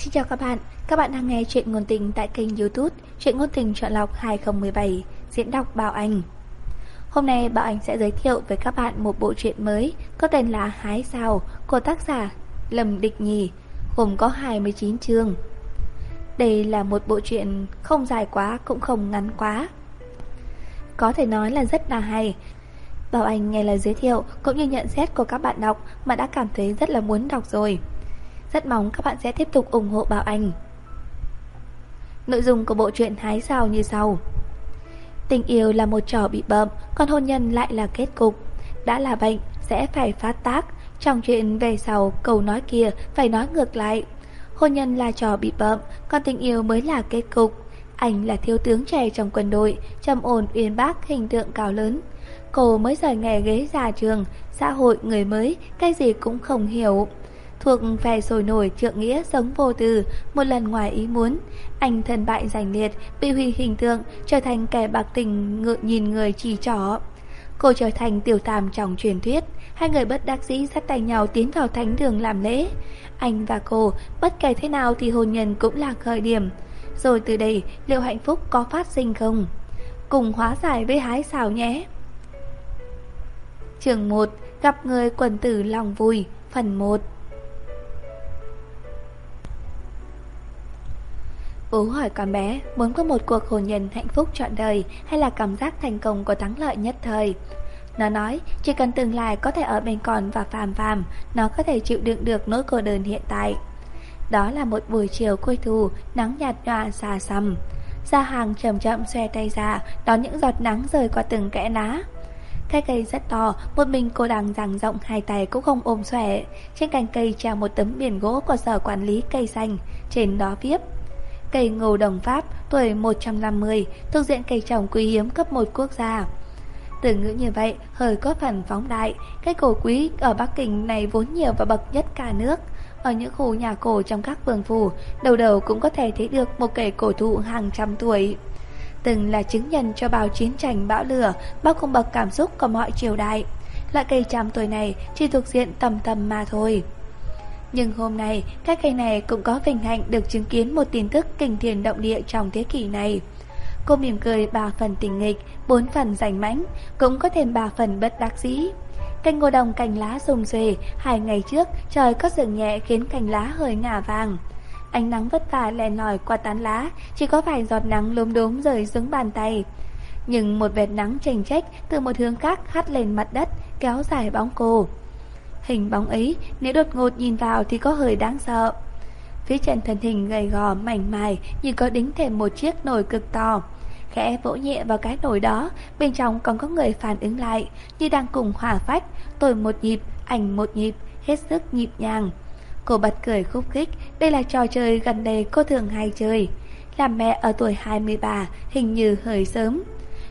Xin chào các bạn, các bạn đang nghe chuyện ngôn tình tại kênh youtube Chuyện ngôn tình chọn lọc 2017 Diễn đọc Bảo Anh. Hôm nay Bảo Anh sẽ giới thiệu với các bạn một bộ truyện mới có tên là Hái Sao của tác giả Lâm Địch Nhì gồm có 29 chương. Đây là một bộ truyện không dài quá cũng không ngắn quá. Có thể nói là rất là hay. Bảo Anh nghe lời giới thiệu cũng như nhận xét của các bạn đọc mà đã cảm thấy rất là muốn đọc rồi rất mong các bạn sẽ tiếp tục ủng hộ Bảo Anh. Nội dung của bộ truyện hái sao như sau. Tình yêu là một trò bị bợm, Còn hôn nhân lại là kết cục. Đã là bệnh, sẽ phải phát tác. Trong chuyện về sau, câu nói kia Phải nói ngược lại. Hôn nhân là trò bị bợm, Còn tình yêu mới là kết cục. Anh là thiếu tướng trẻ trong quân đội, Trầm ổn, uyên bác, hình tượng cao lớn. Cô mới rời nghề ghế già trường, Xã hội người mới, Cái gì cũng không hiểu. Thuộc phe sôi nổi trượng nghĩa sống vô tư, Một lần ngoài ý muốn. Anh thân bại giành liệt, Bị hủy hình tượng, Trở thành kẻ bạc tình ngự nhìn người chỉ trỏ Cô trở thành tiểu tam trong truyền thuyết. Hai người bất đắc dĩ dắt tay nhau tiến vào thánh đường làm lễ. Anh và cô, Bất kể thế nào thì hôn nhân cũng là khởi điểm. Rồi từ đây, liệu hạnh phúc có phát sinh không? Cùng hóa giải với hái xào nhé. Trường 1 Gặp người quần tử lòng vui, Phần 1 ú hỏi con bé muốn có một cuộc hôn nhân hạnh phúc trọn đời hay là cảm giác thành công của thắng lợi nhất thời. Nó nói chỉ cần tương lai có thể ở bên con và phàm phàm, nó có thể chịu đựng được nỗi cô đơn hiện tại. Đó là một buổi chiều cuối thu, nắng nhạt nhòa xa xăm. Gia hàng chậm chậm xòe tay ra, đón những giọt nắng rơi qua từng kẽ lá. Cái cây rất to, một mình cô đang dang rộng hai tay cũng không ôm xòe. Trên cành cây treo một tấm biển gỗ của sở quản lý cây xanh, trên đó viết Cây ngô đồng Pháp tuổi 150 thuộc diện cây trồng quý hiếm cấp một quốc gia. Từ ngữ như vậy hơi có phần phóng đại, cây cổ quý ở Bắc Kinh này vốn nhiều và bậc nhất cả nước. Ở những khu nhà cổ trong các vườn phủ, đầu đầu cũng có thể thấy được một cây cổ thụ hàng trăm tuổi. Từng là chứng nhân cho bao chiến tranh bão lửa, bao cung bậc cảm xúc của mọi triều đại. Loại cây trăm tuổi này chỉ thuộc diện tầm tầm mà thôi. Nhưng hôm nay, các cây này cũng có vinh hạnh được chứng kiến một tin tức kinh thiền động địa trong thế kỷ này. Cô mỉm cười ba phần tình nghịch, bốn phần rảnh mãnh, cũng có thêm ba phần bất đắc dĩ. Cành ngô đồng cành lá rùng rề, hai ngày trước trời có rừng nhẹ khiến cành lá hơi ngả vàng. Ánh nắng vất vả lè lỏi qua tán lá, chỉ có vài giọt nắng lốm đốm rơi xuống bàn tay. Nhưng một vệt nắng chênh chách từ một hướng khác hắt lên mặt đất, kéo dài bóng cô. Hình bóng ấy nếu đột ngột nhìn vào thì có hơi đáng sợ. Phía trên thân hình gầy gò mảnh mài như có đính thêm một chiếc nồi cực to. Khẽ vỗ nhẹ vào cái nồi đó Bên trong còn có người phản ứng lại Như đang cùng hỏa phách Tôi một nhịp, ảnh một nhịp Hết sức nhịp nhàng. Cô bật cười khúc khích Đây là trò chơi gần đây cô thường hay chơi. Làm mẹ ở tuổi 23 Hình như hơi sớm.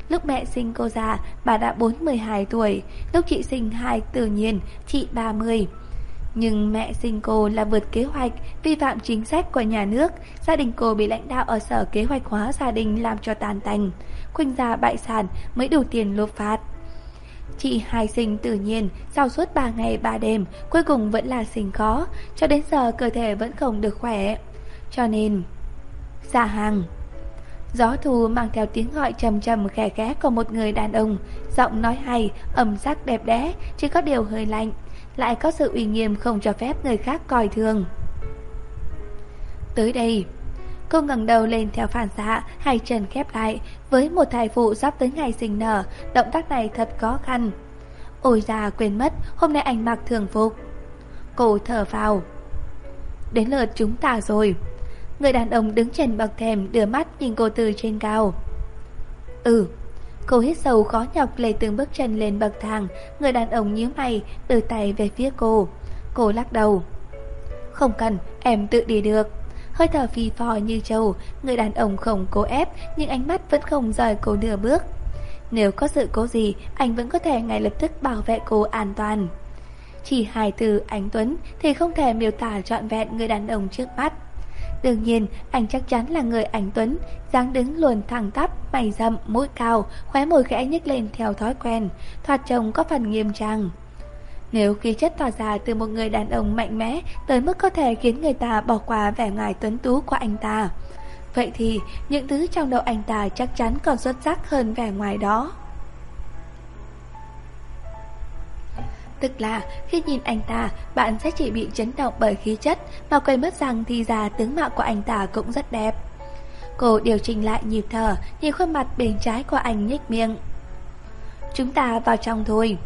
Lúc mẹ sinh cô già bà đã 42 tuổi, lúc chị sinh hai tự nhiên, chị 30. Nhưng mẹ sinh cô là vượt kế hoạch, vi phạm chính sách của nhà nước, gia đình cô bị lãnh đạo ở sở kế hoạch hóa gia đình làm cho tàn tành, khuynh gia bại sản mới đủ tiền lột phạt. Chị hai sinh tự nhiên, sau suốt 3 ngày 3 đêm, cuối cùng vẫn là sinh khó, cho đến giờ cơ thể vẫn không được khỏe. Cho nên, xa hàng. Gió thu mang theo tiếng gọi trầm trầm khè khẽ của một người đàn ông. Giọng nói hay, âm sắc đẹp đẽ Chỉ có điều hơi lạnh. Lại có sự uy nghiêm không cho phép người khác coi thường. Tới đây Cô ngẩng đầu lên theo phản xạ Hai chân khép lại. Với một thai phụ sắp tới ngày sinh nở Động tác này thật khó khăn. Ôi già quên mất Hôm nay anh mặc thường phục. Cô thở vào Đến lượt chúng ta rồi. Người đàn ông đứng trên bậc thềm đưa mắt nhìn cô từ trên cao. Ừ Cô hít sâu khó nhọc lê từng bước chân lên bậc thang. Người đàn ông nhíu mày từ tay về phía cô. Cô lắc đầu. Không cần, em tự đi được. Hơi thở phì phò như trâu. Người đàn ông không cố ép, Nhưng ánh mắt vẫn không rời cô nửa bước. Nếu có sự cố gì, Anh vẫn có thể ngay lập tức bảo vệ cô an toàn. Chỉ hai từ ánh Tuấn Thì không thể miêu tả trọn vẹn người đàn ông trước mắt. Đương nhiên, anh chắc chắn là người ảnh tuấn, dáng đứng luồn thẳng tắp, mày rậm, mũi cao, khóe môi khẽ nhếch lên theo thói quen, thoạt trông có phần nghiêm trang. Nếu khí chất tỏa ra từ một người đàn ông mạnh mẽ tới mức có thể khiến người ta bỏ qua vẻ ngoài tuấn tú của anh ta, vậy thì những thứ trong đầu anh ta chắc chắn còn xuất sắc hơn vẻ ngoài đó. Tức là khi nhìn anh ta, bạn sẽ chỉ bị chấn động bởi khí chất mà quên mất rằng thì ra tướng mạo của anh ta cũng rất đẹp. Cô điều chỉnh lại nhịp thở, nhìn khuôn mặt bên trái của anh nhếch miệng. Chúng ta vào trong thôi.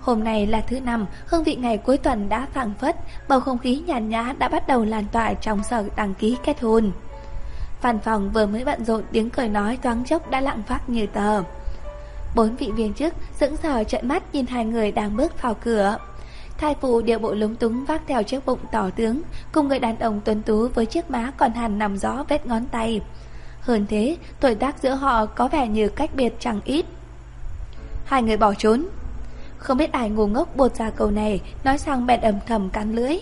Hôm nay là thứ năm, hương vị ngày cuối tuần đã phảng phất, bầu không khí nhàn nhã đã bắt đầu lan tỏa trong sở đăng ký kết hôn. Văn phòng vừa mới bận rộn tiếng cười nói thoáng chốc đã lặng phát như tờ. Bốn vị viên chức sững sờ trợn mắt nhìn hai người đang bước vào cửa. Thai phụ điệu bộ lúng túng vác theo chiếc bụng tỏ tướng, cùng người đàn ông tuấn tú với chiếc má còn hẳn nằm gió vết ngón tay. Hơn thế, tuổi tác giữa họ có vẻ như cách biệt chẳng ít. Hai người bỏ trốn. Không biết ai ngu ngốc buột ra câu này, nói sang bèn ầm thầm cắn lưỡi.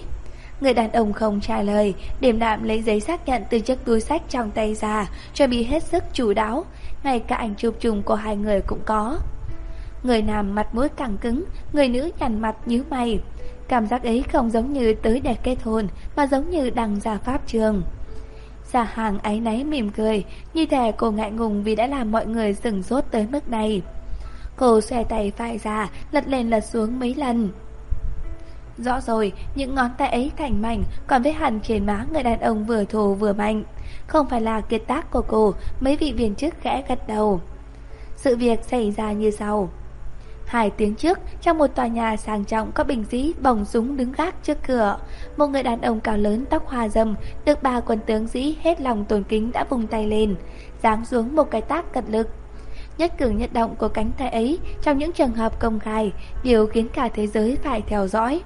Người đàn ông không trả lời, điềm đạm lấy giấy xác nhận từ chiếc túi sách trong tay ra, chuẩn bị hết sức chủ đáo, ngay cả ảnh chụp chung của hai người cũng có. Người nam mặt mũi căng cứng, người nữ nhằn mặt nhíu mày. Cảm giác ấy không giống như tới để kết hôn, mà giống như đang ra pháp trường. Giả hàng áy náy mỉm cười, như thể cô ngại ngùng vì đã làm mọi người sừng sốt tới mức này. Cô xòe tay phải ra, lật lên lật xuống mấy lần. Rõ rồi, những ngón tay ấy thành mảnh, còn vết hẳn trên má người đàn ông vừa thù vừa mạnh. Không phải là kiệt tác của cô, mấy vị viên chức khẽ gật đầu. Sự việc xảy ra như sau. Hai tiếng trước, trong một tòa nhà sang trọng có bình sĩ bồng súng đứng gác trước cửa. Một người đàn ông cao lớn tóc hoa râm, được ba quân tướng sĩ hết lòng tôn kính đã vùng tay lên, giáng xuống một cái tác cật lực. Nhất cử nhất động của cánh tay ấy trong những trường hợp công khai, điều khiến cả thế giới phải theo dõi.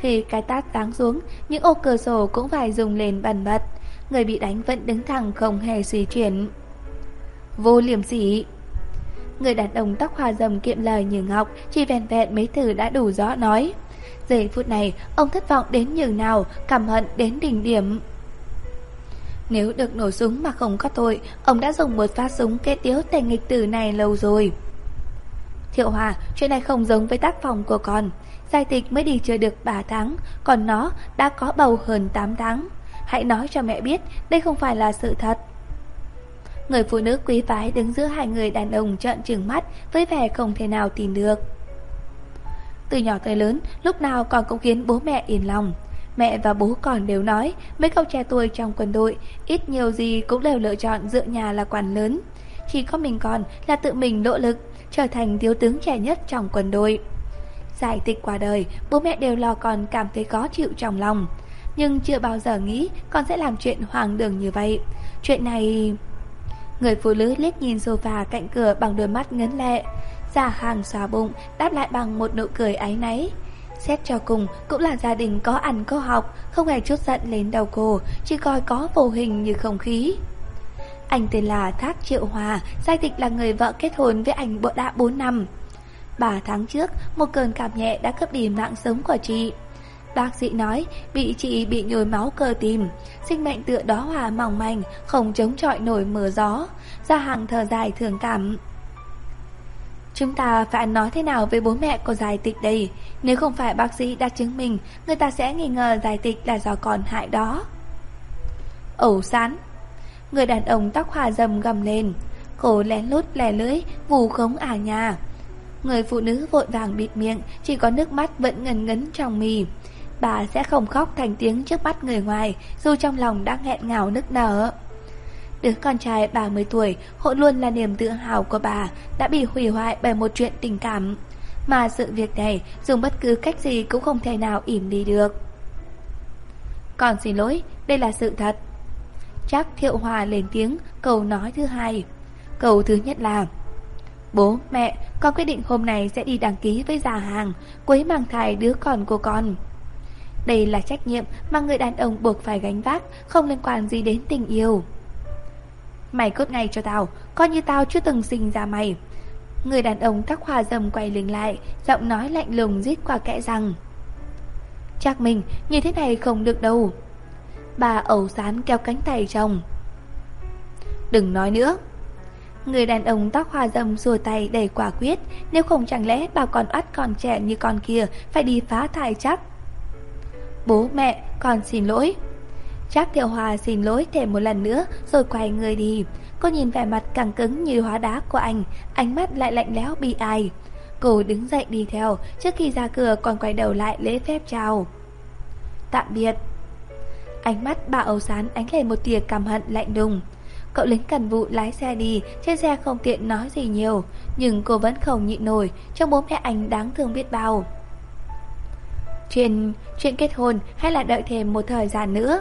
Khi cái tác táng xuống, những ô cửa sổ cũng phải dùng lên bần bật. Người bị đánh vẫn đứng thẳng không hề suy chuyển. Vô liềm sỉ. Người đàn ông tóc hoa rầm kiệm lời như ngọc, chỉ vẹn vẹn mấy từ đã đủ rõ nói. Giây phút này, ông thất vọng đến nhường nào, cảm hận đến đỉnh điểm. Nếu được nổ súng mà không có tội, ông đã dùng một phát súng kết tiếu tên nghịch tử này lâu rồi. Thiệu Hòa, chuyện này không giống với tác phòng của con. Giai tịch mới đi chưa được 3 tháng, còn nó đã có bầu hơn 8 tháng. Hãy nói cho mẹ biết, đây không phải là sự thật. Người phụ nữ quý phái đứng giữa hai người đàn ông trợn trừng mắt với vẻ không thể nào tin được. Từ nhỏ tới lớn, lúc nào còn cũng khiến bố mẹ yên lòng. Mẹ và bố còn đều nói, mấy cậu trẻ tuổi trong quân đội, ít nhiều gì cũng đều lựa chọn dựa nhà là quản lớn. Chỉ có mình còn là tự mình nỗ lực, trở thành thiếu tướng trẻ nhất trong quân đội. Giải tịch qua đời, bố mẹ đều lo còn cảm thấy khó chịu trong lòng. Nhưng chưa bao giờ nghĩ con sẽ làm chuyện hoàng đường như vậy. Chuyện này... Người phụ nữ liếc nhìn sofa cạnh cửa bằng đôi mắt ngấn lệ. Giả hàng xòa bụng, đáp lại bằng một nụ cười áy náy. Xét cho cùng cũng là gia đình có ăn có học, không hề chút giận lên đầu cô, chỉ coi có vô hình như không khí. Anh tên là Thác Triệu Hòa, giai tịch là người vợ kết hôn với anh bộ đã 4 năm. 3 tháng trước, một cơn cảm nhẹ đã cướp đi mạng sống của chị. Bác sĩ nói bị chị bị nhồi máu cơ tim, sinh mệnh tựa đó hòa mỏng manh, không chống chọi nổi mưa gió. Gia hàng thở dài thường cảm. Chúng ta phải nói thế nào với bố mẹ của giải tịch đây? Nếu không phải bác sĩ đã chứng minh, người ta sẽ nghi ngờ giải tịch là do còn hại đó. Ẩu sán Người đàn ông tóc hòa dầm gầm lên Cổ lén lút lè lưỡi Vù khống ả nhà Người phụ nữ vội vàng bịt miệng Chỉ có nước mắt vẫn ngần ngấn trong mì Bà sẽ không khóc thành tiếng trước mắt người ngoài Dù trong lòng đã nghẹn ngào nức nở. Đứa con trai 30 tuổi Hộ luôn là niềm tự hào của bà Đã bị hủy hoại bởi một chuyện tình cảm. Mà sự việc này Dùng bất cứ cách gì cũng không thể nào ỉm đi được. Còn xin lỗi Đây là sự thật. Chắc Thiệu Hòa lên tiếng Câu nói thứ hai. Câu thứ nhất là Bố, mẹ, con quyết định hôm nay sẽ đi đăng ký với già hàng Quấy mang thai đứa con của con. Đây là trách nhiệm mà người đàn ông buộc phải gánh vác, Không liên quan gì đến tình yêu. Mày cốt ngay cho tao, Coi như tao chưa từng sinh ra mày. Người đàn ông tóc hoa dầm quay lưng lại, Giọng nói lạnh lùng rít qua kẽ răng. Chắc mình, như thế này không được đâu. Bà ẩu sán kéo cánh tay chồng. Đừng nói nữa. Người đàn ông tóc hoa râm rùa tay đầy quả quyết, Nếu không chẳng lẽ bà còn ắt còn trẻ như con kia Phải đi phá thai chắc? Bố, mẹ, con xin lỗi. Trác Tiểu Hòa xin lỗi thêm một lần nữa Rồi quay người đi. Cô nhìn vẻ mặt càng cứng như hóa đá của anh, Ánh mắt lại lạnh lẽo bi ai. Cô đứng dậy đi theo, Trước khi ra cửa còn quay đầu lại lễ phép chào. Tạm biệt. Ánh mắt bà Âu Sán ánh lên một tia cảm hận lạnh đùng Cậu lính cần vụ lái xe đi, Trên xe không tiện nói gì nhiều, Nhưng cô vẫn không nhịn nổi Trong bố mẹ anh đáng thương biết bao. Chuyện, chuyện kết hôn hay là đợi thêm một thời gian nữa?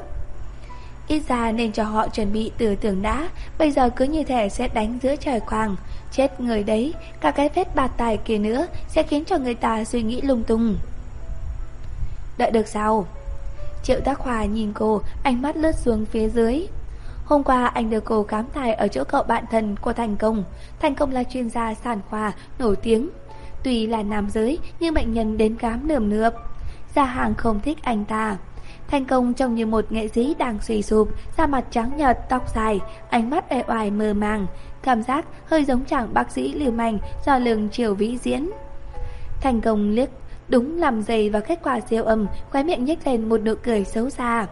Ít ra nên cho họ chuẩn bị từ tưởng đã Bây giờ cứ như thể sẽ đánh giữa trời quang. Chết người đấy Cả cái vết bạt tài kia nữa Sẽ khiến cho người ta suy nghĩ lung tung. Đợi được sao? Triệu Tác Hòa nhìn cô Ánh mắt lướt xuống phía dưới. Hôm qua anh được cô khám thai ở chỗ cậu bạn thân của Thành Công. Thành Công là chuyên gia sản khoa nổi tiếng. Tuy là nam giới nhưng bệnh nhân đến khám nườm nượp. Gia hàng không thích anh ta Thành công trông như một nghệ sĩ đang suy sụp, da mặt trắng nhợt, tóc dài, ánh mắt ê oài mơ màng, cảm giác hơi giống chàng bác sĩ lưu manh do lường triều vĩ diễn. Thành công liếc đúng làm dày và kết quả siêu âm, khóe miệng nhếch lên một nụ cười xấu xa.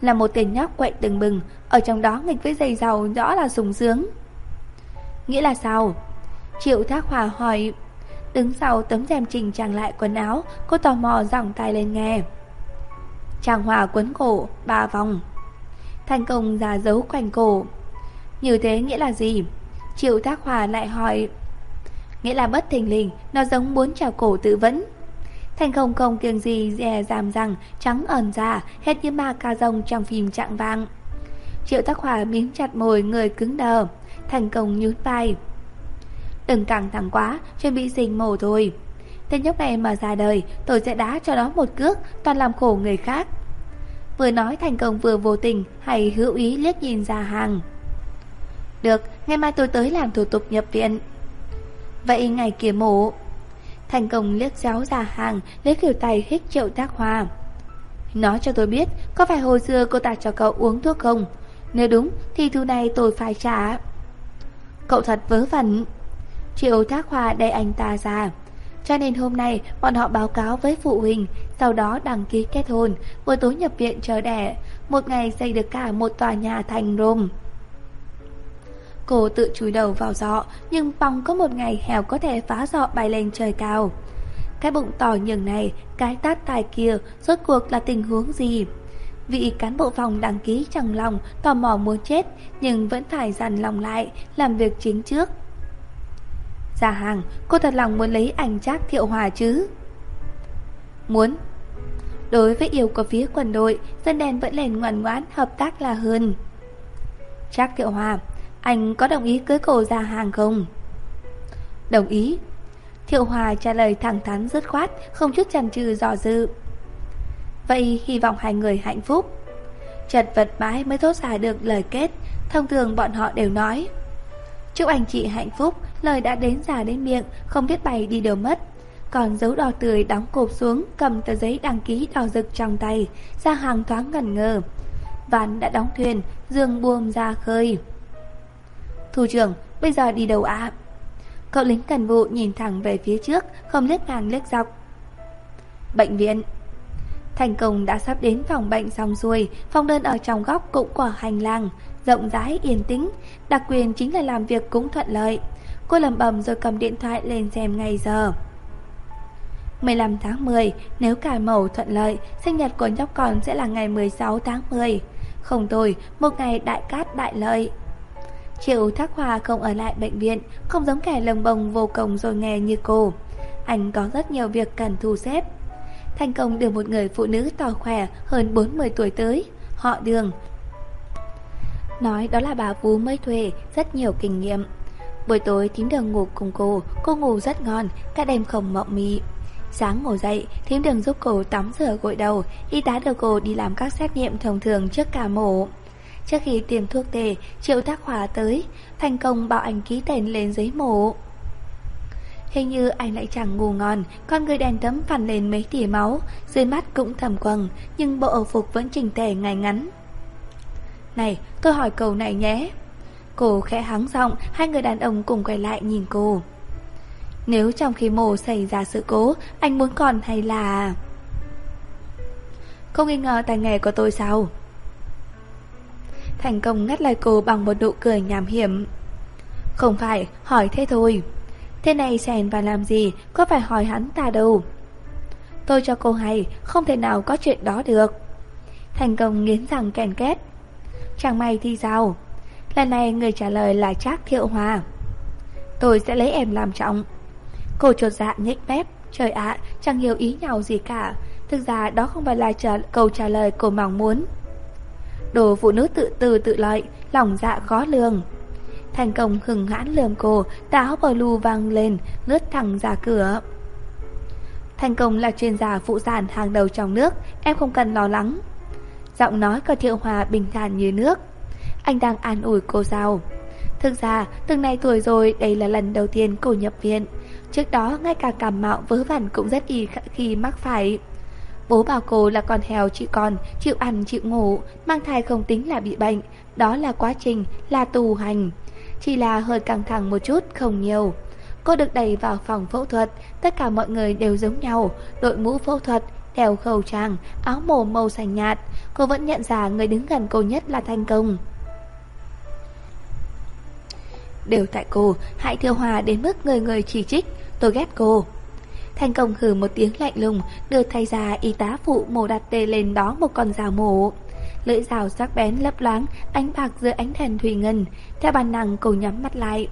Là một tên nhóc quậy từng bừng, ở trong đó nghịch với giày giàu rõ là sùng sướng. Nghĩa là sao? Triệu Thác Hòa hỏi. Đứng sau tấm rèm trình trang lại quần áo, cô tò mò giọng tay lên nghe. Trang hòa quấn cổ, ba vòng. Thành công giả dấu quanh cổ. Như thế nghĩa là gì? Triệu Thác Hòa lại hỏi. Nghĩa là bất thình lình, nó giống muốn trào cổ tự vẫn Thành công không kiêng gì dè dàm rằng trắng ẩn ra, hết như ma ca rồng trong phim trạng vàng. Triệu Thác Hòa miếng chặt môi người cứng đờ. Thành công nhún vai. Đừng căng thẳng quá, chuẩn bị sinh mổ thôi. Tên nhóc này mà ra đời Tôi sẽ đá cho nó một cước Toàn làm khổ người khác. Vừa nói thành công vừa vô tình Hay hữu ý liếc nhìn ra hàng. Được, ngày mai tôi tới làm thủ tục nhập viện. Vậy ngày kia mổ. Thành công liếc giáo ra hàng Lấy kiểu tay hít triệu tác hoa. Nói cho tôi biết Có phải hồi xưa cô ta cho cậu uống thuốc không? Nếu đúng thì thứ này tôi phải trả. Cậu thật vớ vẩn. Triệu Thác hoa đẩy anh ta ra cho nên hôm nay bọn họ báo cáo với phụ huynh, sau đó đăng ký kết hôn, buổi tối nhập viện chờ đẻ, một ngày xây được cả một tòa nhà thành rôm. Cô tự chúi đầu vào giọ, nhưng bóng có một ngày hẻo có thể phá giọ bay lên trời cao. Cái bụng to nhường này, cái tát tài kia, rốt cuộc là tình huống gì? Vị cán bộ phòng đăng ký chẳng lòng, tò mò muốn chết, nhưng vẫn phải dằn lòng lại, làm việc chính trước. Ra hàng, cô thật lòng muốn lấy ảnh Trác Thiệu Hòa chứ? Muốn. Đối với yêu của phía quân đội, dân đen vẫn lên ngoan ngoãn hợp tác là hơn. Trác Thiệu Hòa, anh có đồng ý cưới cô ra hàng không? Đồng ý. Thiệu Hòa trả lời thẳng thắn dứt khoát, không chút chần chừ dò dự. Vậy hy vọng hai người hạnh phúc. Chật vật mãi mới thốt ra được lời kết, thông thường bọn họ đều nói. Chúc anh chị hạnh phúc, lời đã đến giả đến miệng, không biết bày đi đâu mất. Còn dấu đỏ tươi đóng cột xuống, cầm tờ giấy đăng ký đỏ rực trong tay, ra hàng thoáng ngẩn ngơ. Ván đã đóng thuyền, dương buồm ra khơi. Thủ trưởng, bây giờ đi đâu ạ? Cậu lính cần vụ nhìn thẳng về phía trước, không liếc ngang liếc dọc. Bệnh viện. Thành công đã sắp đến phòng bệnh xong xuôi, phòng đơn ở trong góc cũng của hành lang, rộng rãi yên tĩnh, đặc quyền chính là làm việc cũng thuận lợi. Cô lầm bầm rồi cầm điện thoại lên xem ngày giờ. 15 tháng 10 Nếu cả mẫu thuận lợi, Sinh nhật của nhóc con sẽ là ngày 16 tháng 10 Không tồi, Một ngày đại cát đại lợi. Triệu Thác Hòa không ở lại bệnh viện, Không giống kẻ lồng bồng vô cùng rồi nghe như cô. Anh có rất nhiều việc cần thu xếp. Thành công được một người phụ nữ to khỏe Hơn 40 tuổi tới, Họ đường. Nói đó là bà Vú mới thuê, Rất nhiều kinh nghiệm. Buổi tối thím đường ngủ cùng cô Cô ngủ rất ngon Các đêm không mộng mị Sáng ngủ dậy, thím đường giúp cô tắm rửa gội đầu, y tá đưa cô đi làm các xét nghiệm thông thường trước cả mổ. Trước khi tiêm thuốc tề, Triệu Tác Hòa tới, thành công bảo anh ký tên lên giấy mổ. Hình như anh lại chẳng ngủ ngon, con người đèn tấm phản lên mấy tỉ máu, dưới mắt cũng thầm quầng, nhưng bộ ẩu phục vẫn chỉnh tề ngay ngắn. Này, tôi hỏi cầu này nhé. Cô khẽ hắng giọng, hai người đàn ông cùng quay lại nhìn cô. Nếu trong khi mổ xảy ra sự cố, anh muốn còn hay là... Không nghi ngờ tài nghề của tôi sao? Thành công ngắt lời cô bằng một nụ cười nhảm hiểm. Không phải, hỏi thế thôi. Thế này xèn và làm gì, có phải hỏi hắn ta đâu. Tôi cho cô hay, không thể nào có chuyện đó được. Thành công nghiến răng kèn két. Chẳng may thì sao? Lần này người trả lời là Trác Thiệu Hòa. Tôi sẽ lấy em làm trọng. Cô trột dạ nhếch mép. Trời ạ, chẳng hiểu ý nhau gì cả. Thực ra đó không phải là trả, câu trả lời cô mong muốn. Đồ phụ nữ tự từ tự lợi, lòng dạ khó lường. Thành công hừng hãn lườm cô, táo blue vang lên, lướt thẳng ra cửa. Thành công là chuyên gia phụ sản hàng đầu trong nước, em không cần lo lắng. Giọng nói của Thiệu Hòa bình thản như nước. Anh đang an ủi cô sao? Thực ra, từng này tuổi rồi, đây là lần đầu tiên cô nhập viện. Trước đó, ngay cả cảm mạo vớ vẩn cũng rất y khi mắc phải. Bố bảo cô là con heo chị con, chịu ăn chịu ngủ, mang thai không tính là bị bệnh. Đó là quá trình, là tù hành. Chỉ là hơi căng thẳng một chút, không nhiều. Cô được đẩy vào phòng phẫu thuật, tất cả mọi người đều giống nhau, đội mũ phẫu thuật, đeo khẩu trang, áo mồ màu xanh nhạt. Cô vẫn nhận ra người đứng gần cô nhất là Thanh Công. Đều tại cô, hại Thiêu Hòa đến mức người người chỉ trích, tôi ghét cô. Thành công hừ một tiếng lạnh lùng, đưa thay ra y tá phụ mổ đặt tê lên đó một con rào mổ. Lưỡi rào sắc bén lấp loáng, ánh bạc giữa ánh đèn thủy ngân, theo bản năng cô nhắm mắt lại.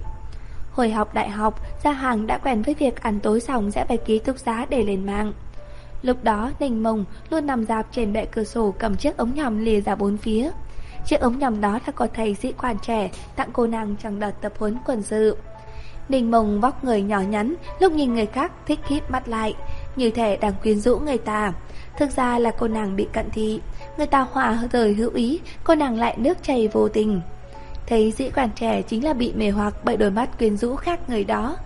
Hồi học đại học, Gia Hàng đã quen với việc ăn tối xong sẽ phải ký túc xá để lên mạng. Lúc đó, Ninh Mông luôn nằm dạp trên bệ cửa sổ cầm chiếc ống nhòm lìa ra bốn phía. Chiếc ống nhòm đó là có thầy sĩ quan trẻ tặng cô nàng trong đợt tập huấn quân sự. Ninh Mông vóc người nhỏ nhắn, lúc nhìn người khác thích khít mắt lại, như thể đang quyến rũ người ta. Thực ra là cô nàng bị cận thị, người ta hòa rời hữu ý, cô nàng lại nước chảy vô tình. Thấy sĩ quan trẻ chính là bị mê hoặc bởi đôi mắt quyến rũ khác người đó.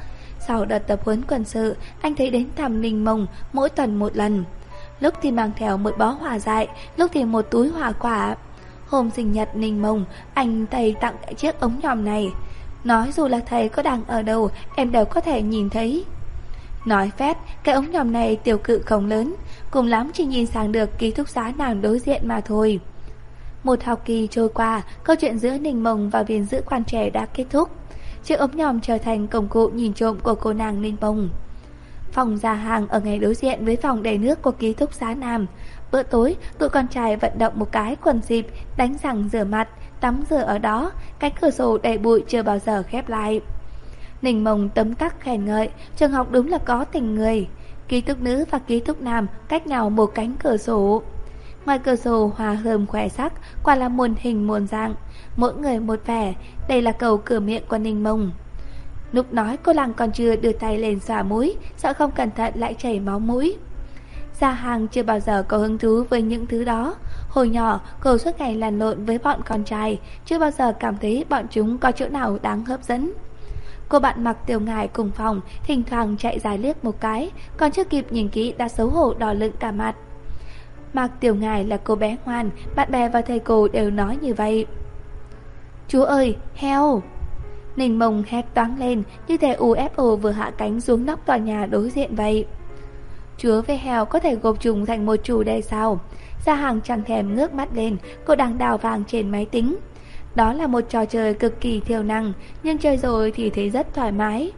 Sau đợt tập huấn quân sự, anh thấy đến thăm Ninh Mông mỗi tuần một lần. Lúc thì mang theo một bó hòa dại, lúc thì một túi hòa quả. Hôm sinh nhật Ninh Mông, anh thầy tặng chiếc ống nhòm này. Nói dù là thầy có đang ở đâu, em đều có thể nhìn thấy. Nói phét, cái ống nhòm này tiểu cự không lớn, cùng lắm chỉ nhìn sang được ký túc xá nàng đối diện mà thôi. Một học kỳ trôi qua, câu chuyện giữa Ninh Mông và viên giữ quan trẻ đã kết thúc. Chiếc ống nhòm trở thành công cụ nhìn trộm của cô nàng Ninh Mông. Phòng già hàng ở ngay đối diện với phòng đầy nước của ký túc xá Nam. Bữa tối, tụi con trai vận động một cái quần dịp, đánh răng rửa mặt, tắm rửa ở đó, cái cửa sổ đầy bụi chưa bao giờ khép lại. Ninh Mông tấm tắc khen ngợi, trường học đúng là có tình người. Ký túc nữ và ký túc nam cách nhau một cánh cửa sổ. Ngoài cửa sổ hòa hơm khỏe sắc, quả là muôn hình muôn dạng, mỗi người một vẻ, đây là cầu cửa miệng của Ninh Mông. Lúc nói cô làng còn chưa đưa tay lên xòa mũi, sợ không cẩn thận lại chảy máu mũi. Gia hàng chưa bao giờ có hứng thú với những thứ đó. Hồi nhỏ, cô suốt ngày lăn lộn với bọn con trai, chưa bao giờ cảm thấy bọn chúng có chỗ nào đáng hấp dẫn. Cô bạn mặc tiểu ngài cùng phòng, thỉnh thoảng chạy dài liếc một cái, còn chưa kịp nhìn kỹ đã xấu hổ đỏ lựng cả mặt. Mạc Tiểu Ngài là cô bé ngoan, bạn bè và thầy cô đều nói như vậy. Chú ơi, heo! Ninh mông hét toáng lên như thể UFO vừa hạ cánh xuống nóc tòa nhà đối diện vậy. Chúa với heo có thể gộp chung thành một chủ đề sao? Gia hàng chẳng thèm ngước mắt lên, cô đang đào vàng trên máy tính. Đó là một trò chơi cực kỳ thiêu năng, nhưng chơi rồi thì thấy rất thoải mái.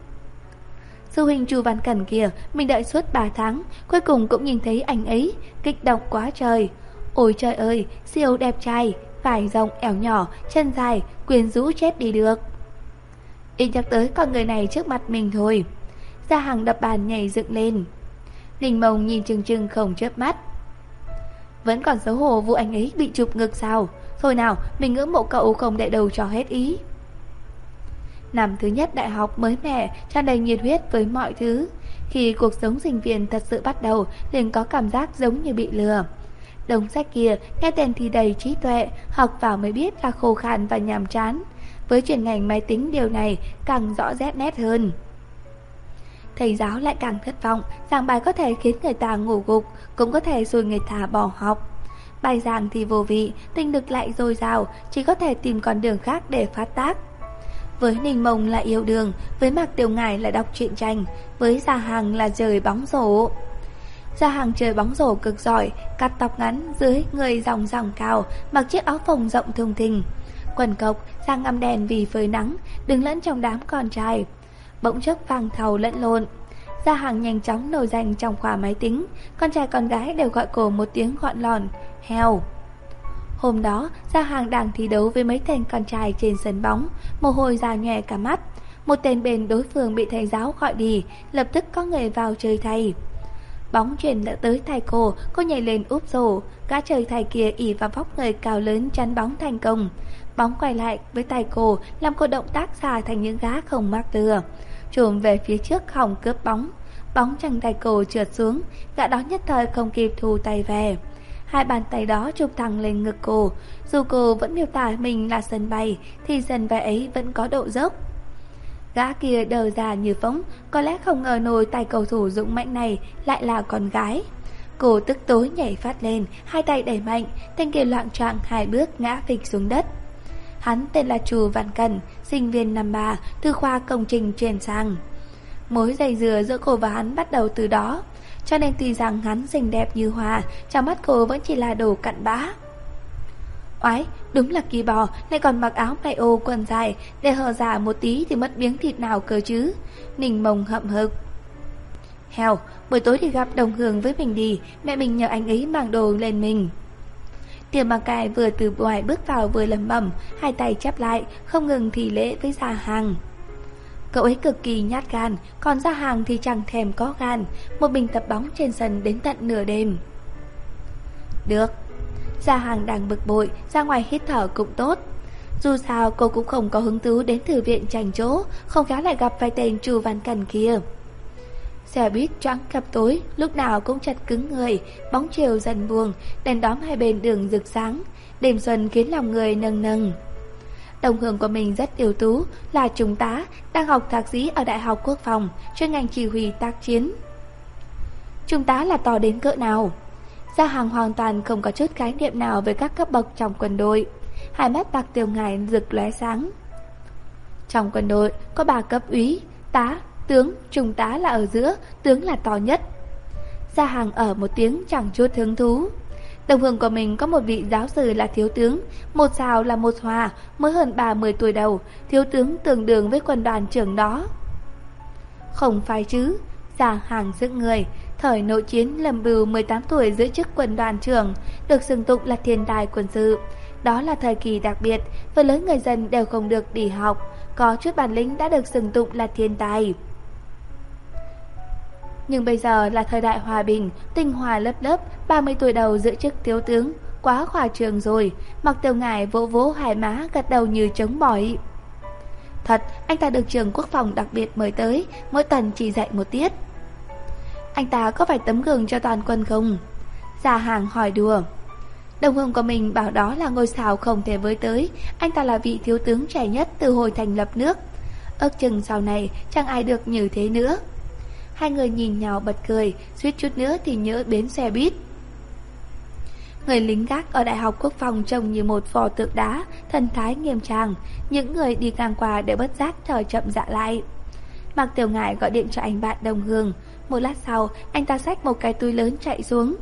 Sư huynh Chu Văn Cẩn kìa, mình đợi suốt 3 tháng, cuối cùng cũng nhìn thấy anh ấy, kích động quá trời. Ôi trời ơi, siêu đẹp trai, vải rộng ẻo nhỏ, chân dài, quyền rũ chết đi được. Ít nhắc tới con người này trước mặt mình thôi. Gia hàng đập bàn nhảy dựng lên. Ninh mông nhìn chừng chừng không chớp mắt. Vẫn còn xấu hổ vụ anh ấy bị chụp ngực sao? Thôi nào, mình ngưỡng mộ cậu không đại đầu cho hết ý. Năm thứ nhất đại học mới mẻ, tràn đầy nhiệt huyết với mọi thứ. Khi cuộc sống sinh viên thật sự bắt đầu, liền có cảm giác giống như bị lừa. Đống sách kia, nghe tên thì đầy trí tuệ, học vào mới biết là khô khan và nhàm chán. Với chuyên ngành máy tính điều này càng rõ rét nét hơn. Thầy giáo lại càng thất vọng, giảng bài có thể khiến người ta ngủ gục, cũng có thể rồi người ta bỏ học. Bài giảng thì vô vị, tinh lực lại dồi dào, chỉ có thể tìm con đường khác để phát tác. Với Ninh Mông là yêu đường, với Mạc Tiểu Ngải là đọc truyện tranh, với Gia Hàng là trời bóng rổ. Gia Hàng chơi bóng rổ cực giỏi, cắt tóc ngắn, dưới người dòng dòng cao, mặc chiếc áo phồng rộng thùng thình. Quần cộc, sang ngăm đèn vì phơi nắng, đứng lẫn trong đám con trai. Bỗng chốc vàng thầu lẫn lộn. Gia Hàng nhanh chóng nổi danh trong khoa máy tính, con trai con gái đều gọi cổ một tiếng gọn lòn, heo. Hôm đó, Gia Hàng đang thi đấu với mấy tên con trai trên sân bóng, mồ hôi ra nhòe cả mắt. Một tên bên đối phương bị thầy giáo gọi đi, lập tức có người vào chơi thay. Bóng chuyển đã tới thầy cô, cô nhảy lên úp rổ, gã chơi thầy kia ỉ vào vóc người cao lớn chắn bóng thành công. Bóng quay lại với tay cô, làm cô động tác xà thành những gã không mắc từa. Trùm về phía trước hỏng cướp bóng. Bóng chẳng tay cô trượt xuống, gã đó nhất thời không kịp thu tay về. Hai bàn tay đó chụp thẳng lên ngực cô Dù cô vẫn miêu tả mình là sân bay Thì sân bay ấy vẫn có độ dốc Gã kia đờ ra như phóng Có lẽ không ngờ nổi tay cầu thủ dũng mạnh này Lại là con gái Cô tức tối nhảy phát lên Hai tay đẩy mạnh Tên kia loạn trọng hai bước ngã phịch xuống đất Hắn tên là Trù Văn Cần Sinh viên năm ba Thư khoa công trình truyền sang. Mối dày dừa giữa cô và hắn bắt đầu từ đó cho nên tuy rằng hắn xinh đẹp như hoa Trong mắt cô vẫn chỉ là đồ cặn bã. Oái, đúng là kỳ bò Lại còn mặc áo may ô quần dài Để hờ giả một tí thì mất miếng thịt nào cơ chứ? Ninh mông hậm hực. Hèo, buổi tối thì gặp đồng hương với mình đi Mẹ mình nhờ anh ấy mang đồ lên mình. Tiểu bằng cài vừa từ ngoài bước vào vừa lầm bẩm Hai tay chắp lại Không ngừng thì lễ với gia hàng Cậu ấy cực kỳ nhát gan, còn gia hàng thì chẳng thèm có gan, một mình tập bóng trên sân đến tận nửa đêm. Được, gia hàng đang bực bội, ra ngoài hít thở cũng tốt. Dù sao cô cũng không có hứng thú đến thư viện tranh chỗ, không khéo lại gặp vài tên trù văn cần kia. Xe buýt trắng cặp tối, lúc nào cũng chặt cứng người, bóng chiều dần buồn, đèn đóm hai bên đường rực sáng, đêm xuân khiến lòng người nâng nâng. Đồng hương của mình rất ưu tú, là trung tá, đang học thạc sĩ ở Đại học Quốc phòng, chuyên ngành chỉ huy tác chiến. Trung tá là to đến cỡ nào? Gia hàng hoàn toàn không có chút khái niệm nào về các cấp bậc trong quân đội. Hai mắt bạc tiêu ngài rực lóe sáng. Trong quân đội có ba cấp úy, tá, tướng, trung tá là ở giữa, tướng là to nhất. Gia hàng ở một tiếng chẳng chút hứng thú. Đồng hương của mình có một vị giáo sư là thiếu tướng, một xào là một hòa, mới hơn 30 tuổi đầu, thiếu tướng tương đương với quân đoàn trưởng đó. Không phải chứ, giả hàng dựng người, thời nội chiến lầm bưu 18 tuổi giữ chức quân đoàn trưởng, được xưng tụng là thiên tài quân sự. Đó là thời kỳ đặc biệt, phần lớn người dân đều không được đi học, có chút bản lĩnh đã được xưng tụng là thiên tài. Nhưng bây giờ là thời đại hòa bình, tinh hòa lớp lớp, 30 tuổi đầu giữ chức thiếu tướng, quá khoa trường rồi. Mặc tiêu ngải vỗ vỗ hai má gật đầu như chống bỏi. Thật, anh ta được trường quốc phòng đặc biệt mời tới, mỗi tuần chỉ dạy một tiết. Anh ta có phải tấm gương cho toàn quân không? già hàng hỏi đùa. Đồng hương của mình bảo đó là ngôi sao không thể với tới, anh ta là vị thiếu tướng trẻ nhất từ hồi thành lập nước. Ước chừng sau này chẳng ai được như thế nữa. Hai người nhìn nhau bật cười, suýt chút nữa thì nhớ bến xe buýt. Người lính gác ở Đại học Quốc phòng trông như một vò tượng đá, thần thái nghiêm trang. Những người đi ngang qua đều bất giác thở chậm dạ lại. Mạc Tiểu Ngải gọi điện cho anh bạn đồng hương. Một lát sau, anh ta xách một cái túi lớn chạy xuống.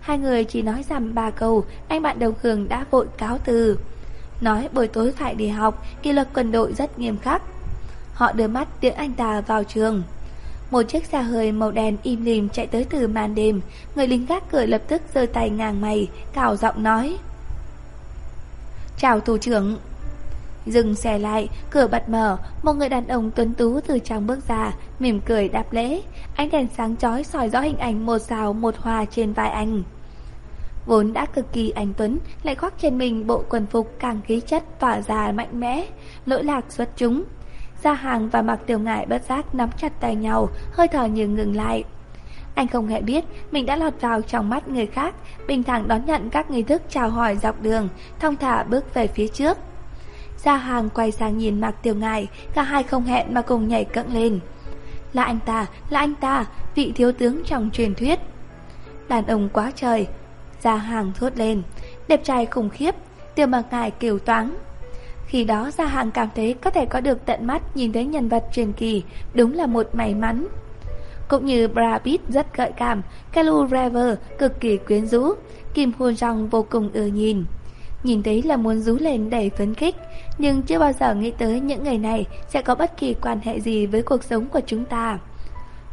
Hai người chỉ nói rằng ba câu, anh bạn đồng hương đã vội cáo từ. Nói buổi tối phải đi học, kỷ luật quân đội rất nghiêm khắc. Họ đưa mắt tiễn anh ta vào trường. Một chiếc xe hơi màu đen im lìm chạy tới từ màn đêm. Người lính gác cửa lập tức giơ tay ngang mày Cào giọng nói. Chào thủ trưởng. Dừng xe lại, cửa bật mở. Một người đàn ông tuấn tú từ trong bước ra Mỉm cười đáp lễ. Ánh đèn sáng chói soi rõ hình ảnh một xào một hòa trên vai anh. Vốn đã cực kỳ anh Tuấn Lại khoác trên mình bộ quần phục càng khí chất tỏa ra mạnh mẽ. Lỗi lạc xuất chúng. Gia hàng và mặc tiểu ngại bất giác nắm chặt tay nhau, hơi thở như ngừng lại. Anh không hề biết mình đã lọt vào trong mắt người khác, bình thản đón nhận các nghi thức chào hỏi dọc đường, thong thả bước về phía trước. Gia hàng quay sang nhìn mặc tiểu ngại, cả hai không hẹn mà cùng nhảy cẫng lên. Là anh ta, là anh ta, vị thiếu tướng trong truyền thuyết. Đàn ông quá trời, Gia hàng thốt lên, đẹp trai khủng khiếp, tiểu mặc ngại kiều toáng. Khi đó Gia Hàng cảm thấy có thể có được tận mắt nhìn thấy nhân vật truyền kỳ, đúng là một may mắn. Cũng như Brad Pitt rất gợi cảm, Kalu Rever cực kỳ quyến rũ, Kim Hôn Jong vô cùng ưa nhìn. Nhìn thấy là muốn rú lên đầy phấn khích, nhưng chưa bao giờ nghĩ tới những người này sẽ có bất kỳ quan hệ gì với cuộc sống của chúng ta.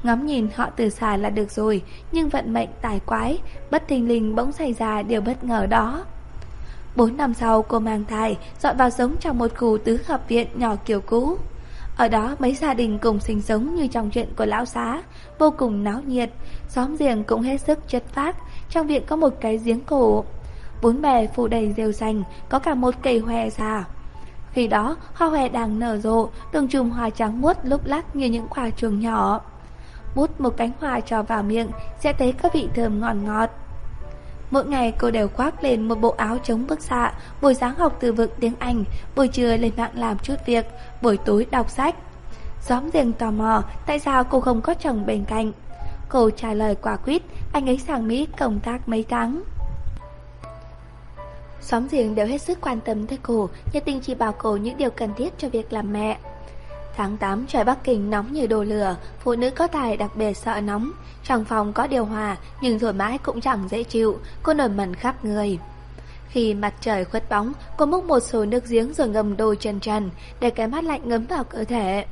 Ngắm nhìn họ từ xa là được rồi, nhưng vận mệnh tài quái, bất thình lình bỗng xảy ra điều bất ngờ đó. Bốn năm sau cô mang thai, dọn vào sống trong một khu tứ hợp viện nhỏ kiểu cũ. Ở đó mấy gia đình cùng sinh sống như trong chuyện của lão xá, vô cùng náo nhiệt, xóm giềng cũng hết sức chất phác, trong viện có một cái giếng cổ. Bốn bè phủ đầy rêu xanh, có cả một cây hoe già. Khi đó, hoa hoe đang nở rộ, từng chùm hoa trắng muốt lúc lắc như những quả chuồng nhỏ. Bút một cánh hoa cho vào miệng, sẽ thấy có vị thơm ngọt ngọt. Mỗi ngày cô đều khoác lên một bộ áo chống bức xạ, buổi sáng học từ vựng tiếng Anh, buổi trưa lên mạng làm chút việc, buổi tối đọc sách. Xóm riêng tò mò tại sao cô không có chồng bên cạnh. Cô trả lời quả quyết, anh ấy sang Mỹ công tác mấy tháng. Xóm riêng đều hết sức quan tâm tới cô, nhiệt tình chỉ bảo cô những điều cần thiết cho việc làm mẹ. Tháng 8 trời Bắc Kinh nóng như đồ lửa, phụ nữ có tài đặc biệt sợ nóng. Trong phòng có điều hòa, nhưng rồi mãi cũng chẳng dễ chịu, cô nổi mẩn khắp người. Khi mặt trời khuất bóng, cô múc một số nước giếng rồi ngâm đôi chân trần, để cái mát lạnh ngấm vào cơ thể.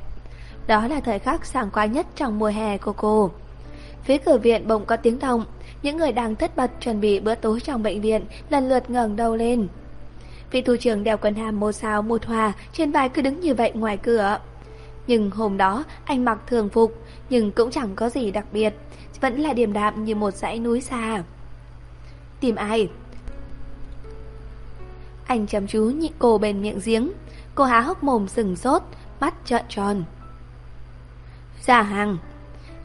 Đó là thời khắc sảng khoái nhất trong mùa hè của cô. Phía cửa viện bỗng có tiếng động, những người đang thất bật chuẩn bị bữa tối trong bệnh viện lần lượt ngẩng đầu lên. Vị thủ trưởng đeo quần hàm màu sao một hòa, trên vai cứ đứng như vậy ngoài cửa. Nhưng hôm đó, anh mặc thường phục, Nhưng cũng chẳng có gì đặc biệt, Vẫn là điềm đạm như một dãy núi xa. Tìm ai? Anh chăm chú nhịn cô bên miệng giếng, Cô há hốc mồm sừng sốt, Mắt trợn tròn. Giả hàng.